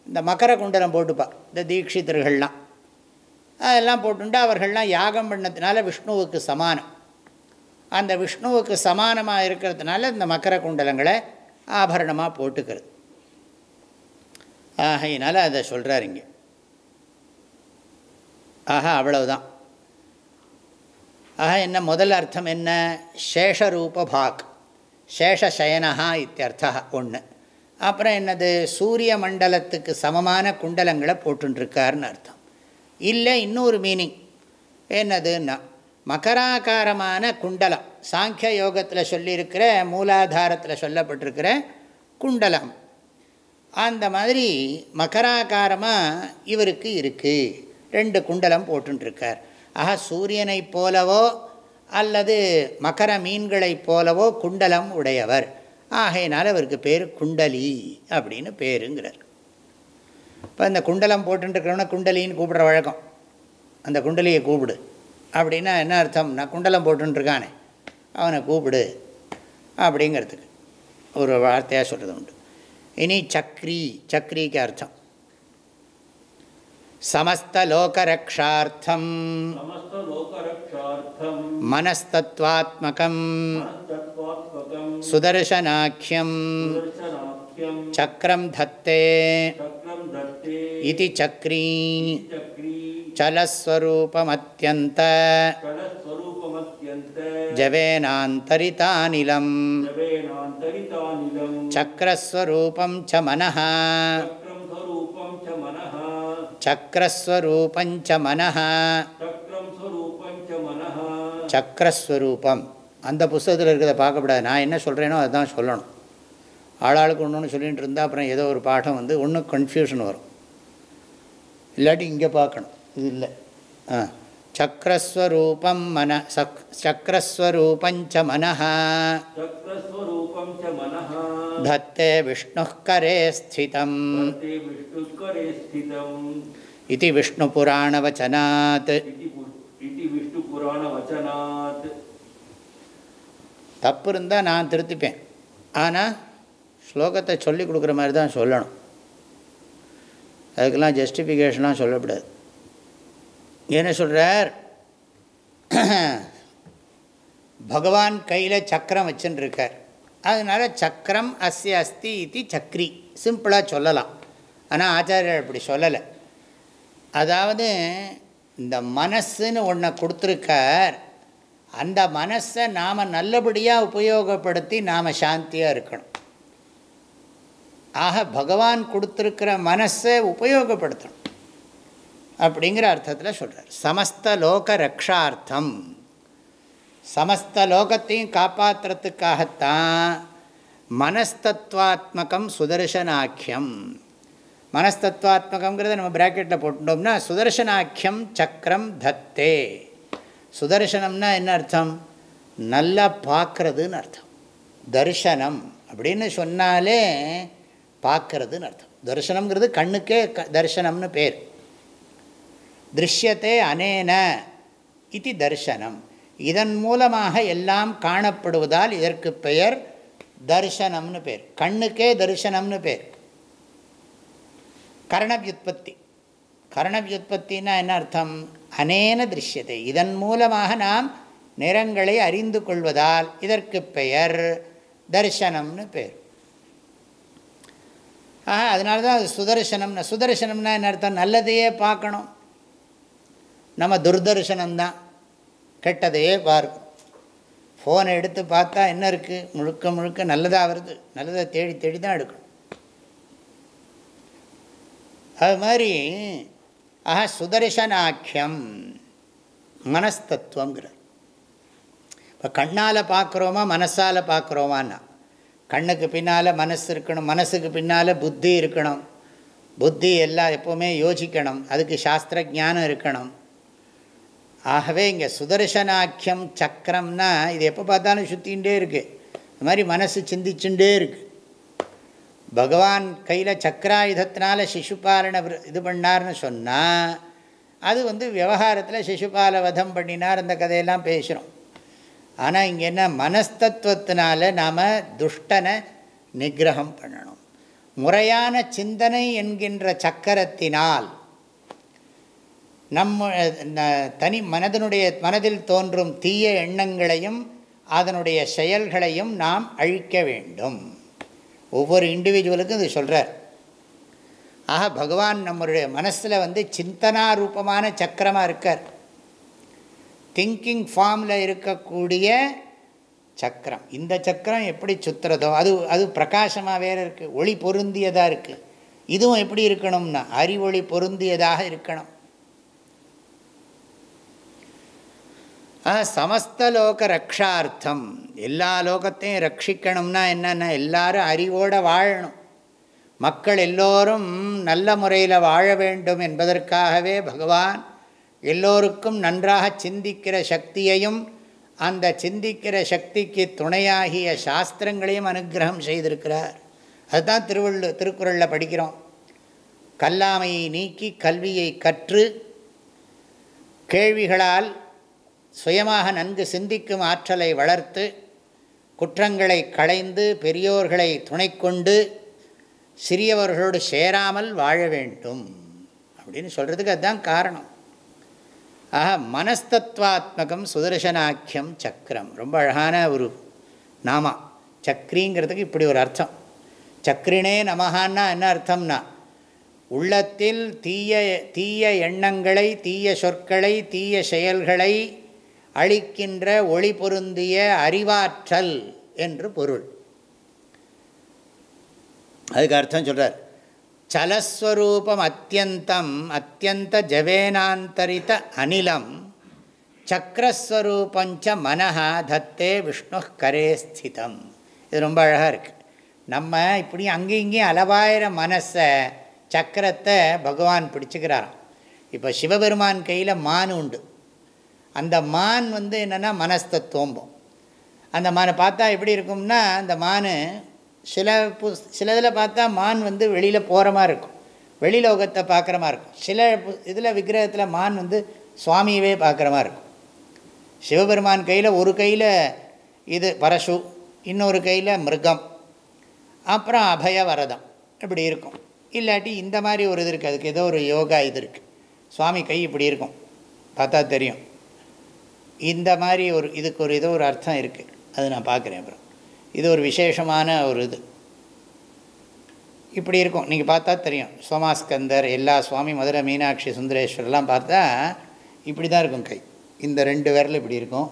இந்த மகர குண்டலம் போட்டுப்பா இந்த தீட்சிதர்கள்லாம். அதெல்லாம் போட்டுண்டு அவர்கள்லாம் யாகம் பண்ணதுனால விஷ்ணுவுக்கு சமானம். அந்த விஷ்ணுவுக்கு சமானமாக இருக்கிறதுனால இந்த மக்கர குண்டலங்களை ஆபரணமாக போட்டுக்கிறது. ஆகையினால் அதை சொல்கிறார் இங்கே. ஆஹா அவ்வளவுதான். ஆக என்ன முதல் அர்த்தம் என்ன? சேஷரூபாக் சேஷசயனஹா இத்தியர்த்தா ஒன்று அப்புறம் என்னது? சூரிய மண்டலத்துக்கு சமமான குண்டலங்களை போட்டுருக்காருன்னு அர்த்தம். இல்லை இன்னொரு மீனிங் என்னதுன்னா மகராகாரமான குண்டலம். சாங்கிய யோகத்தில் சொல்லியிருக்கிற மூலாதாரத்தில் சொல்லப்பட்டிருக்கிற குண்டலம். அந்த மாதிரி மகராகாரமாக இவருக்கு இருக்குது ரெண்டு குண்டலம் போட்டுருக்கார் ஆக சூரியனைப் போலவோ அல்லது மகர மீன்களைப் போலவோ குண்டலம் உடையவர். ஆகையினால் அவருக்கு பேர் குண்டலி அப்படின்னு பேருங்கிறார். இப்போ இந்த குண்டலம் போட்டுருக்கிறவன குண்டலின்னு கூப்பிட்ற வழக்கம். அந்த குண்டலியை கூப்பிடு. அப்படின்னா என்ன அர்த்தம்னா குண்டலம் போட்டுருக்கானே அவனை கூப்பிடு அப்படிங்கிறதுக்கு ஒரு வார்த்தையாக சொல்கிறது உண்டு. இனி சக்ரி சக்ரிக்கு அர்த்தம். समस्तलोकरक्षार्थं मनस्तत्त्वात्मकं सुदर्शनाख्यं चक्रं धत्ते इति चक्री चलस्वरूपमत्यन्त जवेनान्तरितानिलं चक्रस्वरूपं च मनः சக்கரஸ்வரூபஞ்ச மனஹ. சக்கரஸ்வரூபம். அந்த புஸ்தகத்தில் இருக்கிறத பார்க்கக்கூடாது நான் என்ன சொல்கிறேனோ அதுதான் சொல்லணும். ஆளாளுக்கு ஒன்று ஒன்று சொல்லிகிட்டு இருந்தால் அப்புறம் ஏதோ ஒரு பாடம் வந்து ஒன்றும் கன்ஃபியூஷன் வரும். இல்லாட்டி இங்கே பார்க்கணும். இது இல்லை. ஆ. சக்கரஸ்வரூபம் மன சக் சக்கரஸ்வரூபஞ்ச மனः चक्रस्वरूपं च मनः தத்தே விஷ்ணு கரே ஸ்திதம் ते विष्णुकरे स्थितम् இது விஷ்ணுபுராணவச்சனாத் इति पु- इति विष्णुपुराणवचनात् தப்பு இருந்தால் நான் திருத்திப்பேன் ஆனால் ஸ்லோகத்தை சொல்லி கொடுக்குற மாதிரி தான் சொல்லணும் அதுக்கெல்லாம் ஜஸ்டிஃபிகேஷன்லாம் சொல்லக்கூடாது என்ன சொல்கிறார் பகவான் கையில் சக்கரம் வச்சுன்னு இருக்கார் அதனால் சக்கரம் அஸ்ய அஸ்தி இது சக்ரி. சிம்பிளாக சொல்லலாம். ஆனால் ஆச்சாரியர் அப்படி சொல்லலை. அதாவது இந்த மனசுன்னு ஒன்றை கொடுத்துருக்கார். அந்த மனசை நாம் நல்லபடியாக உபயோகப்படுத்தி நாம் சாந்தியாக இருக்கணும். ஆக பகவான் கொடுத்துருக்கிற மனசை உபயோகப்படுத்தணும். அப்படிங்கிற அர்த்தத்தில் சொல்கிறார் சமஸ்தலோக ரக்ஷார்த்தம். சமஸ்தலோகத்தையும் காப்பாற்றுறதுக்காகத்தான் மனஸ்தத்வாத்மகம் சுதர்சனாக்கியம். மனஸ்தத்வாத்மகங்கிறத நம்ம ப்ராக்கெட்டில் போட்டுட்டோம்னா சுதர்சனாக்கியம் சக்கரம் தத்தே. சுதர்சனம்னா என்ன அர்த்தம்? நல்லா பார்க்கறதுன்னு அர்த்தம். தரிசனம் அப்படின்னு சொன்னாலே பார்க்கறதுன்னு அர்த்தம். தரிசனம்ங்கிறது கண்ணுக்கே க தரிசனம்னு பேர். திருஷ்யத்தே அனேன இது தரிசனம் இதன் மூலமாக எல்லாம் காணப்படுவதால் இதற்கு பெயர் தரிசனம்னு பேர். கண்ணுக்கே தரிசனம்னு பேர். கரணவியுற்பத்தி கரணவியுற்பத்தின்னா என்ன அர்த்தம்? அனேன திருஷ்யத்தை இதன் மூலமாக நாம் நிறங்களை அறிந்து கொள்வதால் இதற்கு பெயர் தரிசனம்னு பேர். ஆஹா அதனால தான் அது சுதர்சனம்னா சுதர்சனம்னா என்ன அர்த்தம்? நல்லதையே பார்க்கணும். நம்ம துர்தர்சனம்தான் கெட்டதையே பார்க்கும் ஃபோனை எடுத்து பார்த்தா என்ன இருக்குது முழுக்க முழுக்க நல்லதாக வருது. நல்லதை தேடி தேடி தான் எடுக்கணும். அது மாதிரி ஆஹா சுதர்சனாக்கியம் மனஸ்தத்துவங்கிறார் இப்போ கண்ணால் பார்க்குறோமா மனசால் பார்க்குறோமான்னா? கண்ணுக்கு பின்னால் மனசு இருக்கணும் மனசுக்கு பின்னால் புத்தி இருக்கணும். புத்தி எல்லாம் எப்போவுமே யோசிக்கணும். அதுக்கு சாஸ்திர ஜானம் இருக்கணும். ஆகவே இங்கே சுதர்சனாக்கியம் சக்கரம்னா இது எப்போ பார்த்தாலும் சுற்றிகிட்டே இருக்குது இந்த மாதிரி மனசு சிந்திச்சுட்டே இருக்குது பகவான் கையில் சக்கராயுதத்தினால சிசுபாலனை இது பண்ணார்னு சொன்னால் அது வந்து விவகாரத்தில் சிசுபால வதம் பண்ணினார் அந்த கதையெல்லாம் பேசுகிறோம் ஆனால் இங்கே என்ன மனஸ்தத்துவத்தினால நாம் துஷ்டனை நிகிரகம் பண்ணணும். முறையான சிந்தனை என்கின்ற சக்கரத்தினால் நம்ம தனி மனதனுடைய மனதில் தோன்றும் தீய எண்ணங்களையும் அதனுடைய செயல்களையும் நாம் அழிக்க வேண்டும். ஒவ்வொரு இண்டிவிஜுவலுக்கும் இது சொல்கிறார் ஆக பகவான் நம்மளுடைய மனசில் வந்து சிந்தனா ரூபமான சக்கரமாக இருக்கார். திங்கிங் ஃபார்மில் இருக்கக்கூடிய சக்கரம். இந்த சக்கரம் எப்படி சுத்துறதோ அது அது பிரகாசமாக வேறு இருக்குது ஒளி பொருந்தியதாக இருக்குது இதுவும் எப்படி இருக்கணும்னா அறிவொளி பொருந்தியதாக இருக்கணும். சமஸ்தலோக ரக்ஷார்த்தம். எல்லா லோகத்தையும் ரட்சிக்கணும்னா என்னென்ன எல்லாரும் அறிவோடு வாழணும். மக்கள் எல்லோரும் நல்ல முறையில் வாழ வேண்டும் என்பதற்காகவே பகவான் எல்லோருக்கும் நன்றாக சிந்திக்கிற சக்தியையும் அந்த சிந்திக்கிற சக்திக்கு துணையாகிய சாஸ்திரங்களையும் அனுகிரகம் செய்திருக்கிறார். அதுதான் திருவள்ளு திருக்குறளில் படிக்கிறோம். கல்லாமையை நீக்கி கல்வியை கற்று கேள்விகளால் சுயமாக நன்கு சிந்திக்கும் ஆற்றலை வளர்த்து குற்றங்களை களைந்து பெரியோர்களை துணை கொண்டு சிறியவர்களோடு சேராமல் வாழ வேண்டும். அப்படின்னு சொல்கிறதுக்கு அதுதான் காரணம். ஆக மனஸ்தத்வாத்மகம் சுதர்சனாக்கியம் சக்கரம் ரொம்ப அழகான ஒரு நாமா. சக்ரிங்கிறதுக்கு இப்படி ஒரு அர்த்தம். சக்ரினே நமகான்னா என்ன அர்த்தம்னா உள்ளத்தில் தீய தீய எண்ணங்களை தீய சொற்களை தீய செயல்களை அளிக்கின்ற ஒளி பொருந்திய அறிவாற்றல் என்று பொருள். அதுக்கு அர்த்தம் சொல்கிறார் சலஸ்வரூபம் அத்தியந்தம் அத்தியந்த ஜவேனாந்தரித அனிலம் சக்கரஸ்வரூபஞ்ச மனஹா தத்தே விஷ்ணு கரே ஸ்திதம். இது ரொம்ப அழகாக இருக்குது நம்ம இப்படி அங்கேயும் இங்கேயும் அளவாயிர மனசை சக்கரத்தை பகவான் பிடிச்சிக்கிறாராம். இப்போ சிவபெருமான் கையில் மான் உண்டு. அந்த மான் வந்து என்னென்னா மனஸ்தத்துவம்போம். அந்த மானை பார்த்தா எப்படி இருக்கும்னா அந்த மான் சில பு சில இதில் பார்த்தா மான் வந்து வெளியில் போகிற மாதிரி இருக்கும். வெளிலோகத்தை பார்க்குற மாதிரி இருக்கும். சில இதில் விக்கிரகத்தில் மான் வந்து சுவாமியவே பார்க்குற மாதிரி இருக்கும். சிவபெருமான் கையில் ஒரு கையில் இது பரசு இன்னொரு கையில் மிருகம் அப்புறம் அபய வரதம் இப்படி இருக்கும். இல்லாட்டி இந்த மாதிரி ஒரு இது இருக்குது அதுக்கு ஏதோ ஒரு யோகா இது இருக்குது சுவாமி கை இப்படி இருக்கும். பார்த்தா தெரியும். இந்த மாதிரி ஒரு இதுக்கு ஒரு இது ஒரு அர்த்தம் இருக்குது அது நான் பார்க்குறேன் அப்புறம். இது ஒரு விசேஷமான ஒரு இது. இப்படி இருக்கும். நீங்கள் பார்த்தா தெரியும். சோமாஸ்கந்தர் எல்லா சுவாமி மதுரை மீனாட்சி சுந்தரேஸ்வரெலாம் பார்த்தா இப்படி தான் இருக்கும் கை. இந்த ரெண்டு விரல் இப்படி இருக்கும்.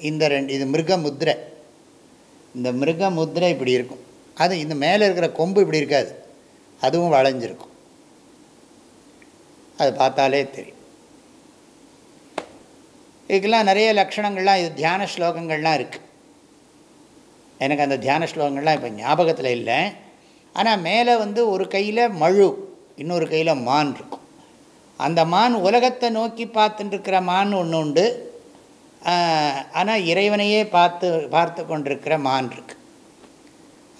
இந்த ரெண்டு இது மிருக முத்திரை இந்த மிருக முத்திரை இப்படி இருக்கும். அது இந்த மேலே இருக்கிற கொம்பு இப்படி இருக்காது. அதுவும் வளைஞ்சிருக்கும். அது பார்த்தாலே தெரியும். இதுக்கெல்லாம் நிறைய லக்ஷணங்கள்லாம் இது தியான ஸ்லோகங்கள்லாம் இருக்குது எனக்கு அந்த தியான ஸ்லோகங்கள்லாம் இப்போ ஞாபகத்தில் இல்லை. ஆனால் மேலே வந்து ஒரு கையில் மழு இன்னொரு கையில் மான் இருக்கும். அந்த மான் உலகத்தை நோக்கி பார்த்துட்டுருக்கிற மான் ஒன்று உண்டு. ஆனால் இறைவனையே பார்த்து பார்த்து கொண்டிருக்கிற மான் இருக்கு.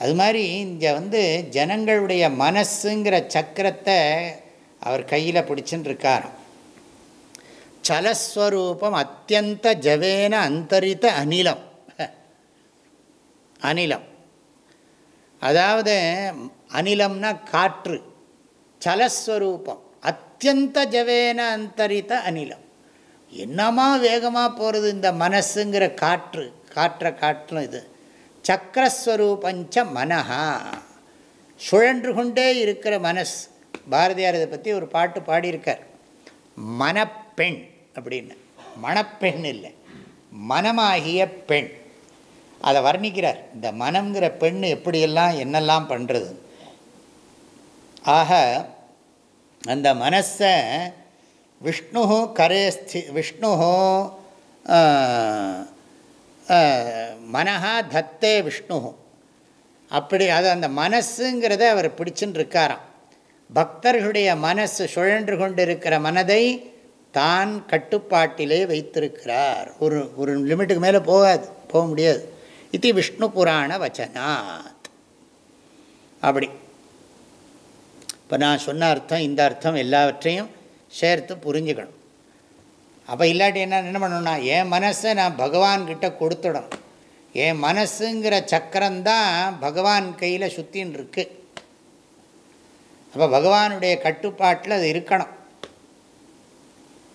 அது மாதிரி இங்கே வந்து ஜனங்களுடைய மனசுங்கிற சக்கரத்தை அவர் கையில் பிடிச்சுன்னு இருக்காராம் சலஸ்வரூபம் அத்தியந்த ஜவேன அந்தரித்த அனிலம். அனிலம். அதாவது அனிலம்னா காற்று. சலஸ்வரூபம் அத்தியந்த ஜவேன அந்தரித்த அனிலம். என்னமா வேகமாக போகிறது இந்த மனசுங்கிற காற்று காற்றை காற்றும் இது. சக்கரஸ்வரூபஞ்ச மனஹா. சுழன்று கொண்டே இருக்கிற மனஸ் பாரதியார் இதை பற்றி ஒரு பாட்டு பாடியிருக்கார். மனப்பெண். அப்படின்னு. மணப்பெண் இல்லை. மனமாகிய பெண். அதை வர்ணிக்கிறார். இந்த மனம்ங்கிற பெண் எப்படியெல்லாம் என்னெல்லாம் பண்ணுறது ஆக அந்த மனசை விஷ்ணு கரேஸ்தி விஷ்ணு மனஹா தத்தே விஷ்ணு. அப்படி அது அந்த மனசுங்கிறத அவர் பிடிச்சுன்னு இருக்காராம். பக்தர்களுடைய மனசு சுழன்று கொண்டிருக்கிற மனதை தான் கட்டுப்பாட்டிலே வைத்திருக்கிறார். ஒரு ஒரு லிமிட்டுக்கு மேலே போகாது போக முடியாது. இது விஷ்ணு புராண வச்சனாத். அப்படி. இப்போ நான் சொன்ன அர்த்தம் இந்த அர்த்தம் எல்லாவற்றையும் சேர்த்து புரிஞ்சுக்கணும். அப்போ இல்லாட்டி என்ன என்ன பண்ணணும்னா என் மனசை நான் பகவான்கிட்ட கொடுத்துடணும். என் மனசுங்கிற சக்கரம்தான் பகவான் கையில் சுற்றின்னு இருக்கு. அப்போ பகவானுடைய கட்டுப்பாட்டில் அது இருக்கணும்.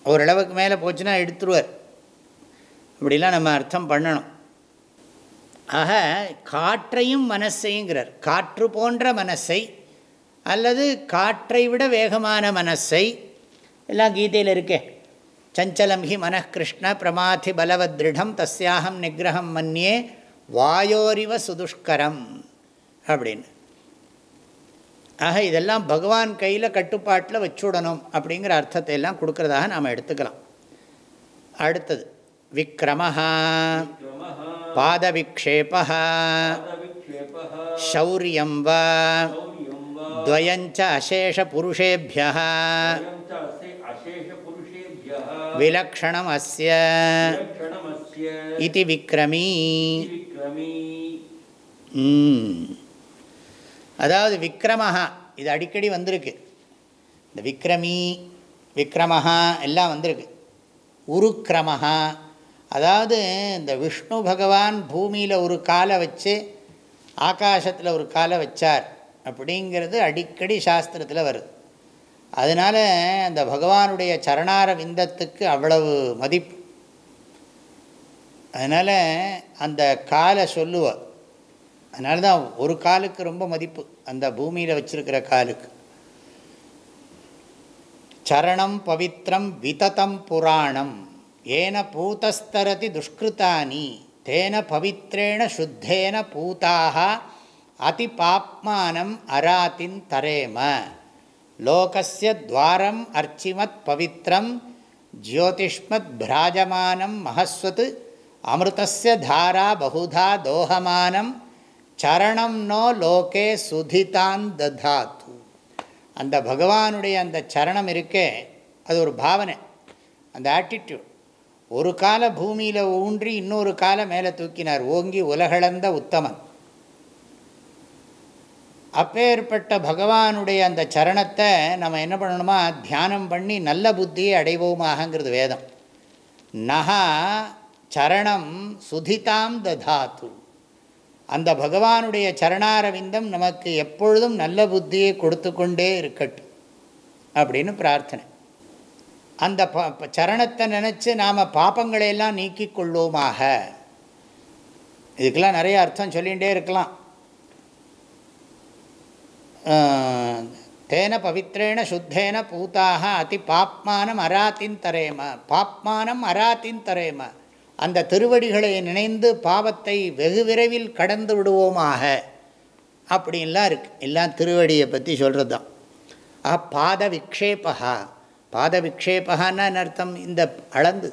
ஓரளவுக்கு மேலே போச்சுன்னா எடுத்துருவார். அப்படிலாம் நம்ம அர்த்தம் பண்ணணும். ஆக காற்றையும் மனசைங்கிறார் காற்று போன்ற மனசை அல்லது காற்றை விட வேகமான மனசை எல்லாம் கீதையில் இருக்கே. சஞ்சலம் ஹி மனக்கிருஷ்ண பிரமாதி பலவத்ருடம் தஸ்யாகம் நிகிரகம் மன்னியே வாயோரிவ சுதுஷ்கரம் அப்படின்னு. ஆக இதெல்லாம் பகவான் கையில் கட்டுப்பாட்டில் வச்சுடணும் அப்படிங்கிற அர்த்தத்தை எல்லாம் கொடுக்குறதாக நாம் எடுத்துக்கலாம். அடுத்தது விக்ரமஹா பாதவிக்ஷேபா சௌரியம் வா துவயஞ்ச அசேஷ புருஷேபியா விலக்ஷணம் அஸ்ய இது விக்ரமீ அதாவது விக்ரமஹா இது அடிக்கடி வந்திருக்கு. இந்த விக்ரமி விக்ரமஹா எல்லாம் வந்திருக்கு. உருக்கிரமஹா அதாவது இந்த விஷ்ணு பகவான் பூமியில் ஒரு காலை வச்சு ஆகாசத்தில் ஒரு காலை வச்சார் அப்படிங்கிறது அடிக்கடி சாஸ்திரத்தில் வருது. அதனால் அந்த பகவானுடைய சரணார விந்தத்துக்கு அவ்வளவு மதிப்பு. அதனால் அந்த காலை சொல்லுவார். அதனால தான் ஒரு காலுக்கு ரொம்ப மதிப்பு அந்த பூமியில் வச்சிருக்கிற காலுக்கு. சரணம் பவித்ரம் விததம் புராணம் ஏன பூதஸ்தரதி துஷ்கிருத்தானி தேன பவித்ரேண சுத்தேன பூதாக அதி பாப்மானம் அராத்தின் தரேம. லோகசிய துவாரம் அர்ச்சிமத் பவித்ரம் ஜோதிஷ்மத் பிராஜமானம் மகஸ்வத் அமிர்தஸ்ய தாரா பகுதா தோஹமானம் சரணம் நோ லோகே சுதிதான் ததாத்து. அந்த பகவானுடைய அந்த சரணம் இருக்கே அது ஒரு பாவனை அந்த ஆட்டிடியூட் ஒரு கால பூமியில் ஊன்றி இன்னொரு காலை மேலே தூக்கினார் ஓங்கி உலகளந்த உத்தமன். அப்பேற்பட்ட பகவானுடைய அந்த சரணத்தை நம்ம என்ன பண்ணணுமா? தியானம் பண்ணி நல்ல புத்தியை அடைவோமாகங்கிறது வேதம். நகா சரணம் சுதிதாம் ததாத்து. அந்த பகவானுடைய சரணாரவிந்தம் நமக்கு எப்பொழுதும் நல்ல புத்தியை கொடுத்து கொண்டே இருக்கட்டும் அப்படின்னு பிரார்த்தனை. அந்த ப ப- சரணத்தை நினச்சி நாம் பாப்பங்களையெல்லாம் நீக்கிக் கொள்வோமாக. இதுக்கெல்லாம் நிறைய அர்த்தம் சொல்லிகிட்டே இருக்கலாம். தேன பவித்ரேண சுத்தேன பூத்தாக அதி பாப்மானம் அராத்தின் தரேம. பாப்மானம் அராத்தின் தரேம. அந்த திருவடிகளை நினைந்து பாவத்தை வெகு விரைவில் கடந்து விடுவோமாக. அப்படின்லாம் இருக்குது எல்லாம் திருவடியை பற்றி சொல்கிறது தான் ஆ பாத விக்ஷேபகா பாத விக்ஷேபகான்னா அர்த்தம்? இந்த அளந்து.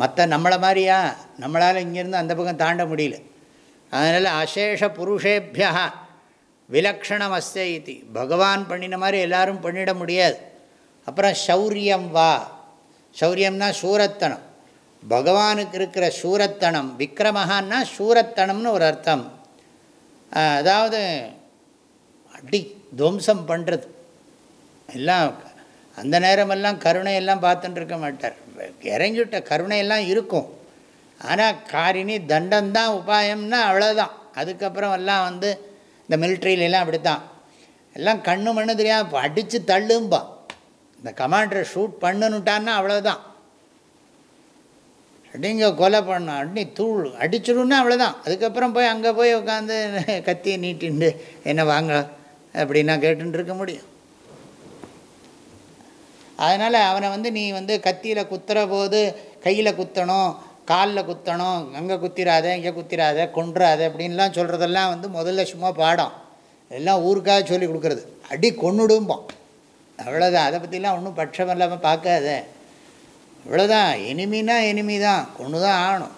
மற்ற நம்மளை மாதிரியா? நம்மளால் இங்கேருந்து அந்த பக்கம் தாண்ட முடியல. அதனால் அசேஷ புருஷேபியா விலக்ஷணம் அஸ்தே இது. பகவான் பண்ணின மாதிரி எல்லாரும் பண்ணிட முடியாது. அப்புறம் சௌரியம் வா. சௌரியம்னா சூரத்தனம். பகவானுக்கு இருக்கிற சூரத்தனம் விக்கிரமஹான்னா சூரத்தனம்னு ஒரு அர்த்தம். அதாவது அடி துவம்சம் பண்ணுறது எல்லாம் அந்த நேரமெல்லாம் கருணையெல்லாம் பார்த்துட்டு இருக்க மாட்டார். இறங்கிவிட்ட கருணையெல்லாம் இருக்கும். ஆனால் காரினி தண்டந்தான் உபாயம்னா அவ்வளோதான் அதுக்கப்புறம் எல்லாம் வந்து இந்த military-ல எல்லாம் அப்படி தான் எல்லாம் கண்ணு மண்ணு தெரியாமல் அடித்து தள்ளும்பா. இந்த கமாண்டரை ஷூட் பண்ணுன்னுட்டான்னா அவ்வளோதான் அப்படிங்க கொலை பண்ண அடி தூள் அடிச்சிடும்னா அவ்வளோதான் அதுக்கப்புறம் போய் அங்கே போய் உட்காந்து கத்தியை நீட்டிண்டு என்ன வாங்க அப்படின்னா கேட்டுட்டு இருக்க முடியும். அதனால் அவனை வந்து நீ வந்து கத்தியில் குத்துற போது கையில் குத்தணும் காலில் குத்தணும் அங்கே குத்திராத இங்கே குத்திராத கொன்றாத அப்படின்லாம் சொல்கிறதெல்லாம் வந்து முதல்ல சும்மா பாடம். எல்லாம் ஊருக்காக சொல்லி கொடுக்குறது. அடி கொன்னுடும்போம் அவ்வளோதான் அதை பற்றிலாம் ஒன்றும் பட்சம் இல்லாமல் பார்க்காத. இவ்வளோதான் எனிமினா எனிமி தான் கொண்டு தான் ஆகணும்.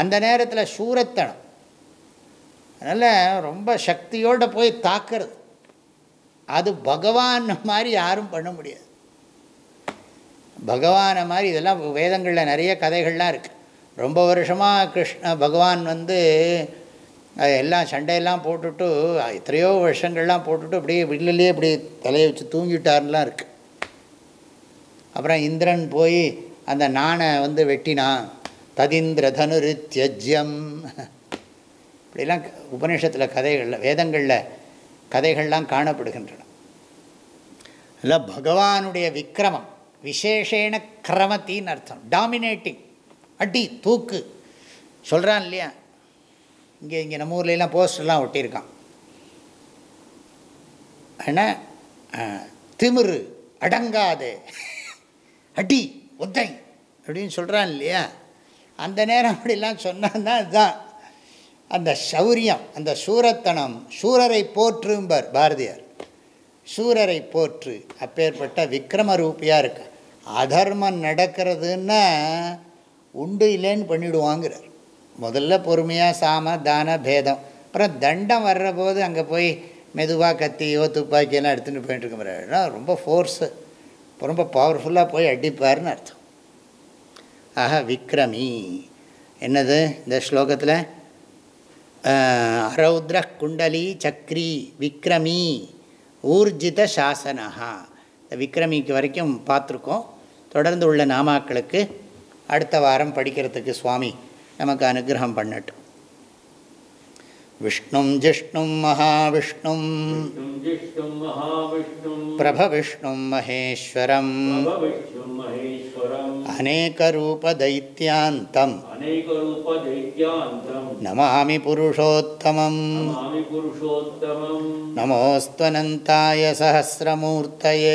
அந்த நேரத்தில் சூரத்தனம். அதனால் ரொம்ப சக்தியோடு போய் தாக்குறது. அது பகவான் மாதிரி யாரும் பண்ண முடியாது. பகவானை மாதிரி இதெல்லாம் வேதங்களில் நிறைய கதைகள்லாம் இருக்குது ரொம்ப வருஷமாக கிருஷ்ண பகவான் வந்து எல்லாம் சண்டையெல்லாம் போட்டுட்டு எத்தனையோ வருஷங்கள்லாம் போட்டுட்டு அப்படியே வில்லுலேயே இப்படி தலையை வச்சு தூங்கிட்டார்லாம் இருக்குது அப்புறம் இந்திரன் போய் அந்த நாணை வந்து வெட்டினான். ததிந்திர தனுரு தியஜ்யம் இப்படிலாம் உபநிஷத்தில் கதைகளில் வேதங்களில் கதைகள்லாம் காணப்படுகின்றன. இல்லை பகவானுடைய விக்கிரமம் விசேஷேன கிரமத்தின்னு அர்த்தம் டாமினேட்டிங் அடி தூக்கு. சொல்கிறான் இல்லையா? இங்கே இங்கே நம்ம ஊர்லாம் போஸ்டர்லாம் ஒட்டியிருக்கான். ஆனால் திமிரு அடங்காது. அடி ஒத்தை அப்படின்னு சொல்கிறான் இல்லையா? அந்த நேரம் அப்படிலாம் சொன்னான்னா அதுதான். அந்த சௌரியம் அந்த சூரத்தனம் சூரரை போற்றும்பர் பாரதியார். சூரரை போற்று அப்பேற்பட்ட விக்ரம ரூபியாக இருக்கு அதர்மம் நடக்கிறதுன்னா உண்டு இல்லைன்னு பண்ணிவிடுவாங்கிறார் முதல்ல பொறுமையாக சாம தான பேதம். அப்புறம் தண்டம் வர்ற போது அங்கே போய் மெதுவாக கத்தியோ துப்பாக்கியெல்லாம் எடுத்துகிட்டு போயிட்டு இருக்க ரொம்ப ஃபோர்ஸு ரொம்ப பவர்ஃபுல்லாக போய் அடிப்பார்னு அர்த்தம். ஆஹா விக்ரமி. என்னது இந்த ஸ்லோகத்தில்? அரௌத்ர குண்டலி சக்ரி விக்ரமி ஊர்ஜித சாசனஹா. இந்த விக்ரமிக்கு வரைக்கும் பார்த்துருக்கோம். தொடர்ந்து உள்ள நாமாக்களுக்கு அடுத்த வாரம் படிக்கிறதுக்கு சுவாமி நமக்கு அனுகிரகம் பண்ணட்டும். विष्णुं जिष्णुं महाविष्णुं। प्रभविष्णुं महेश्वरम्। अनेकरूपदैत्याम् नमामि पुरुषोत्तमम्। नमोऽस्त्वनन्ताय सहस्रमूर्तये।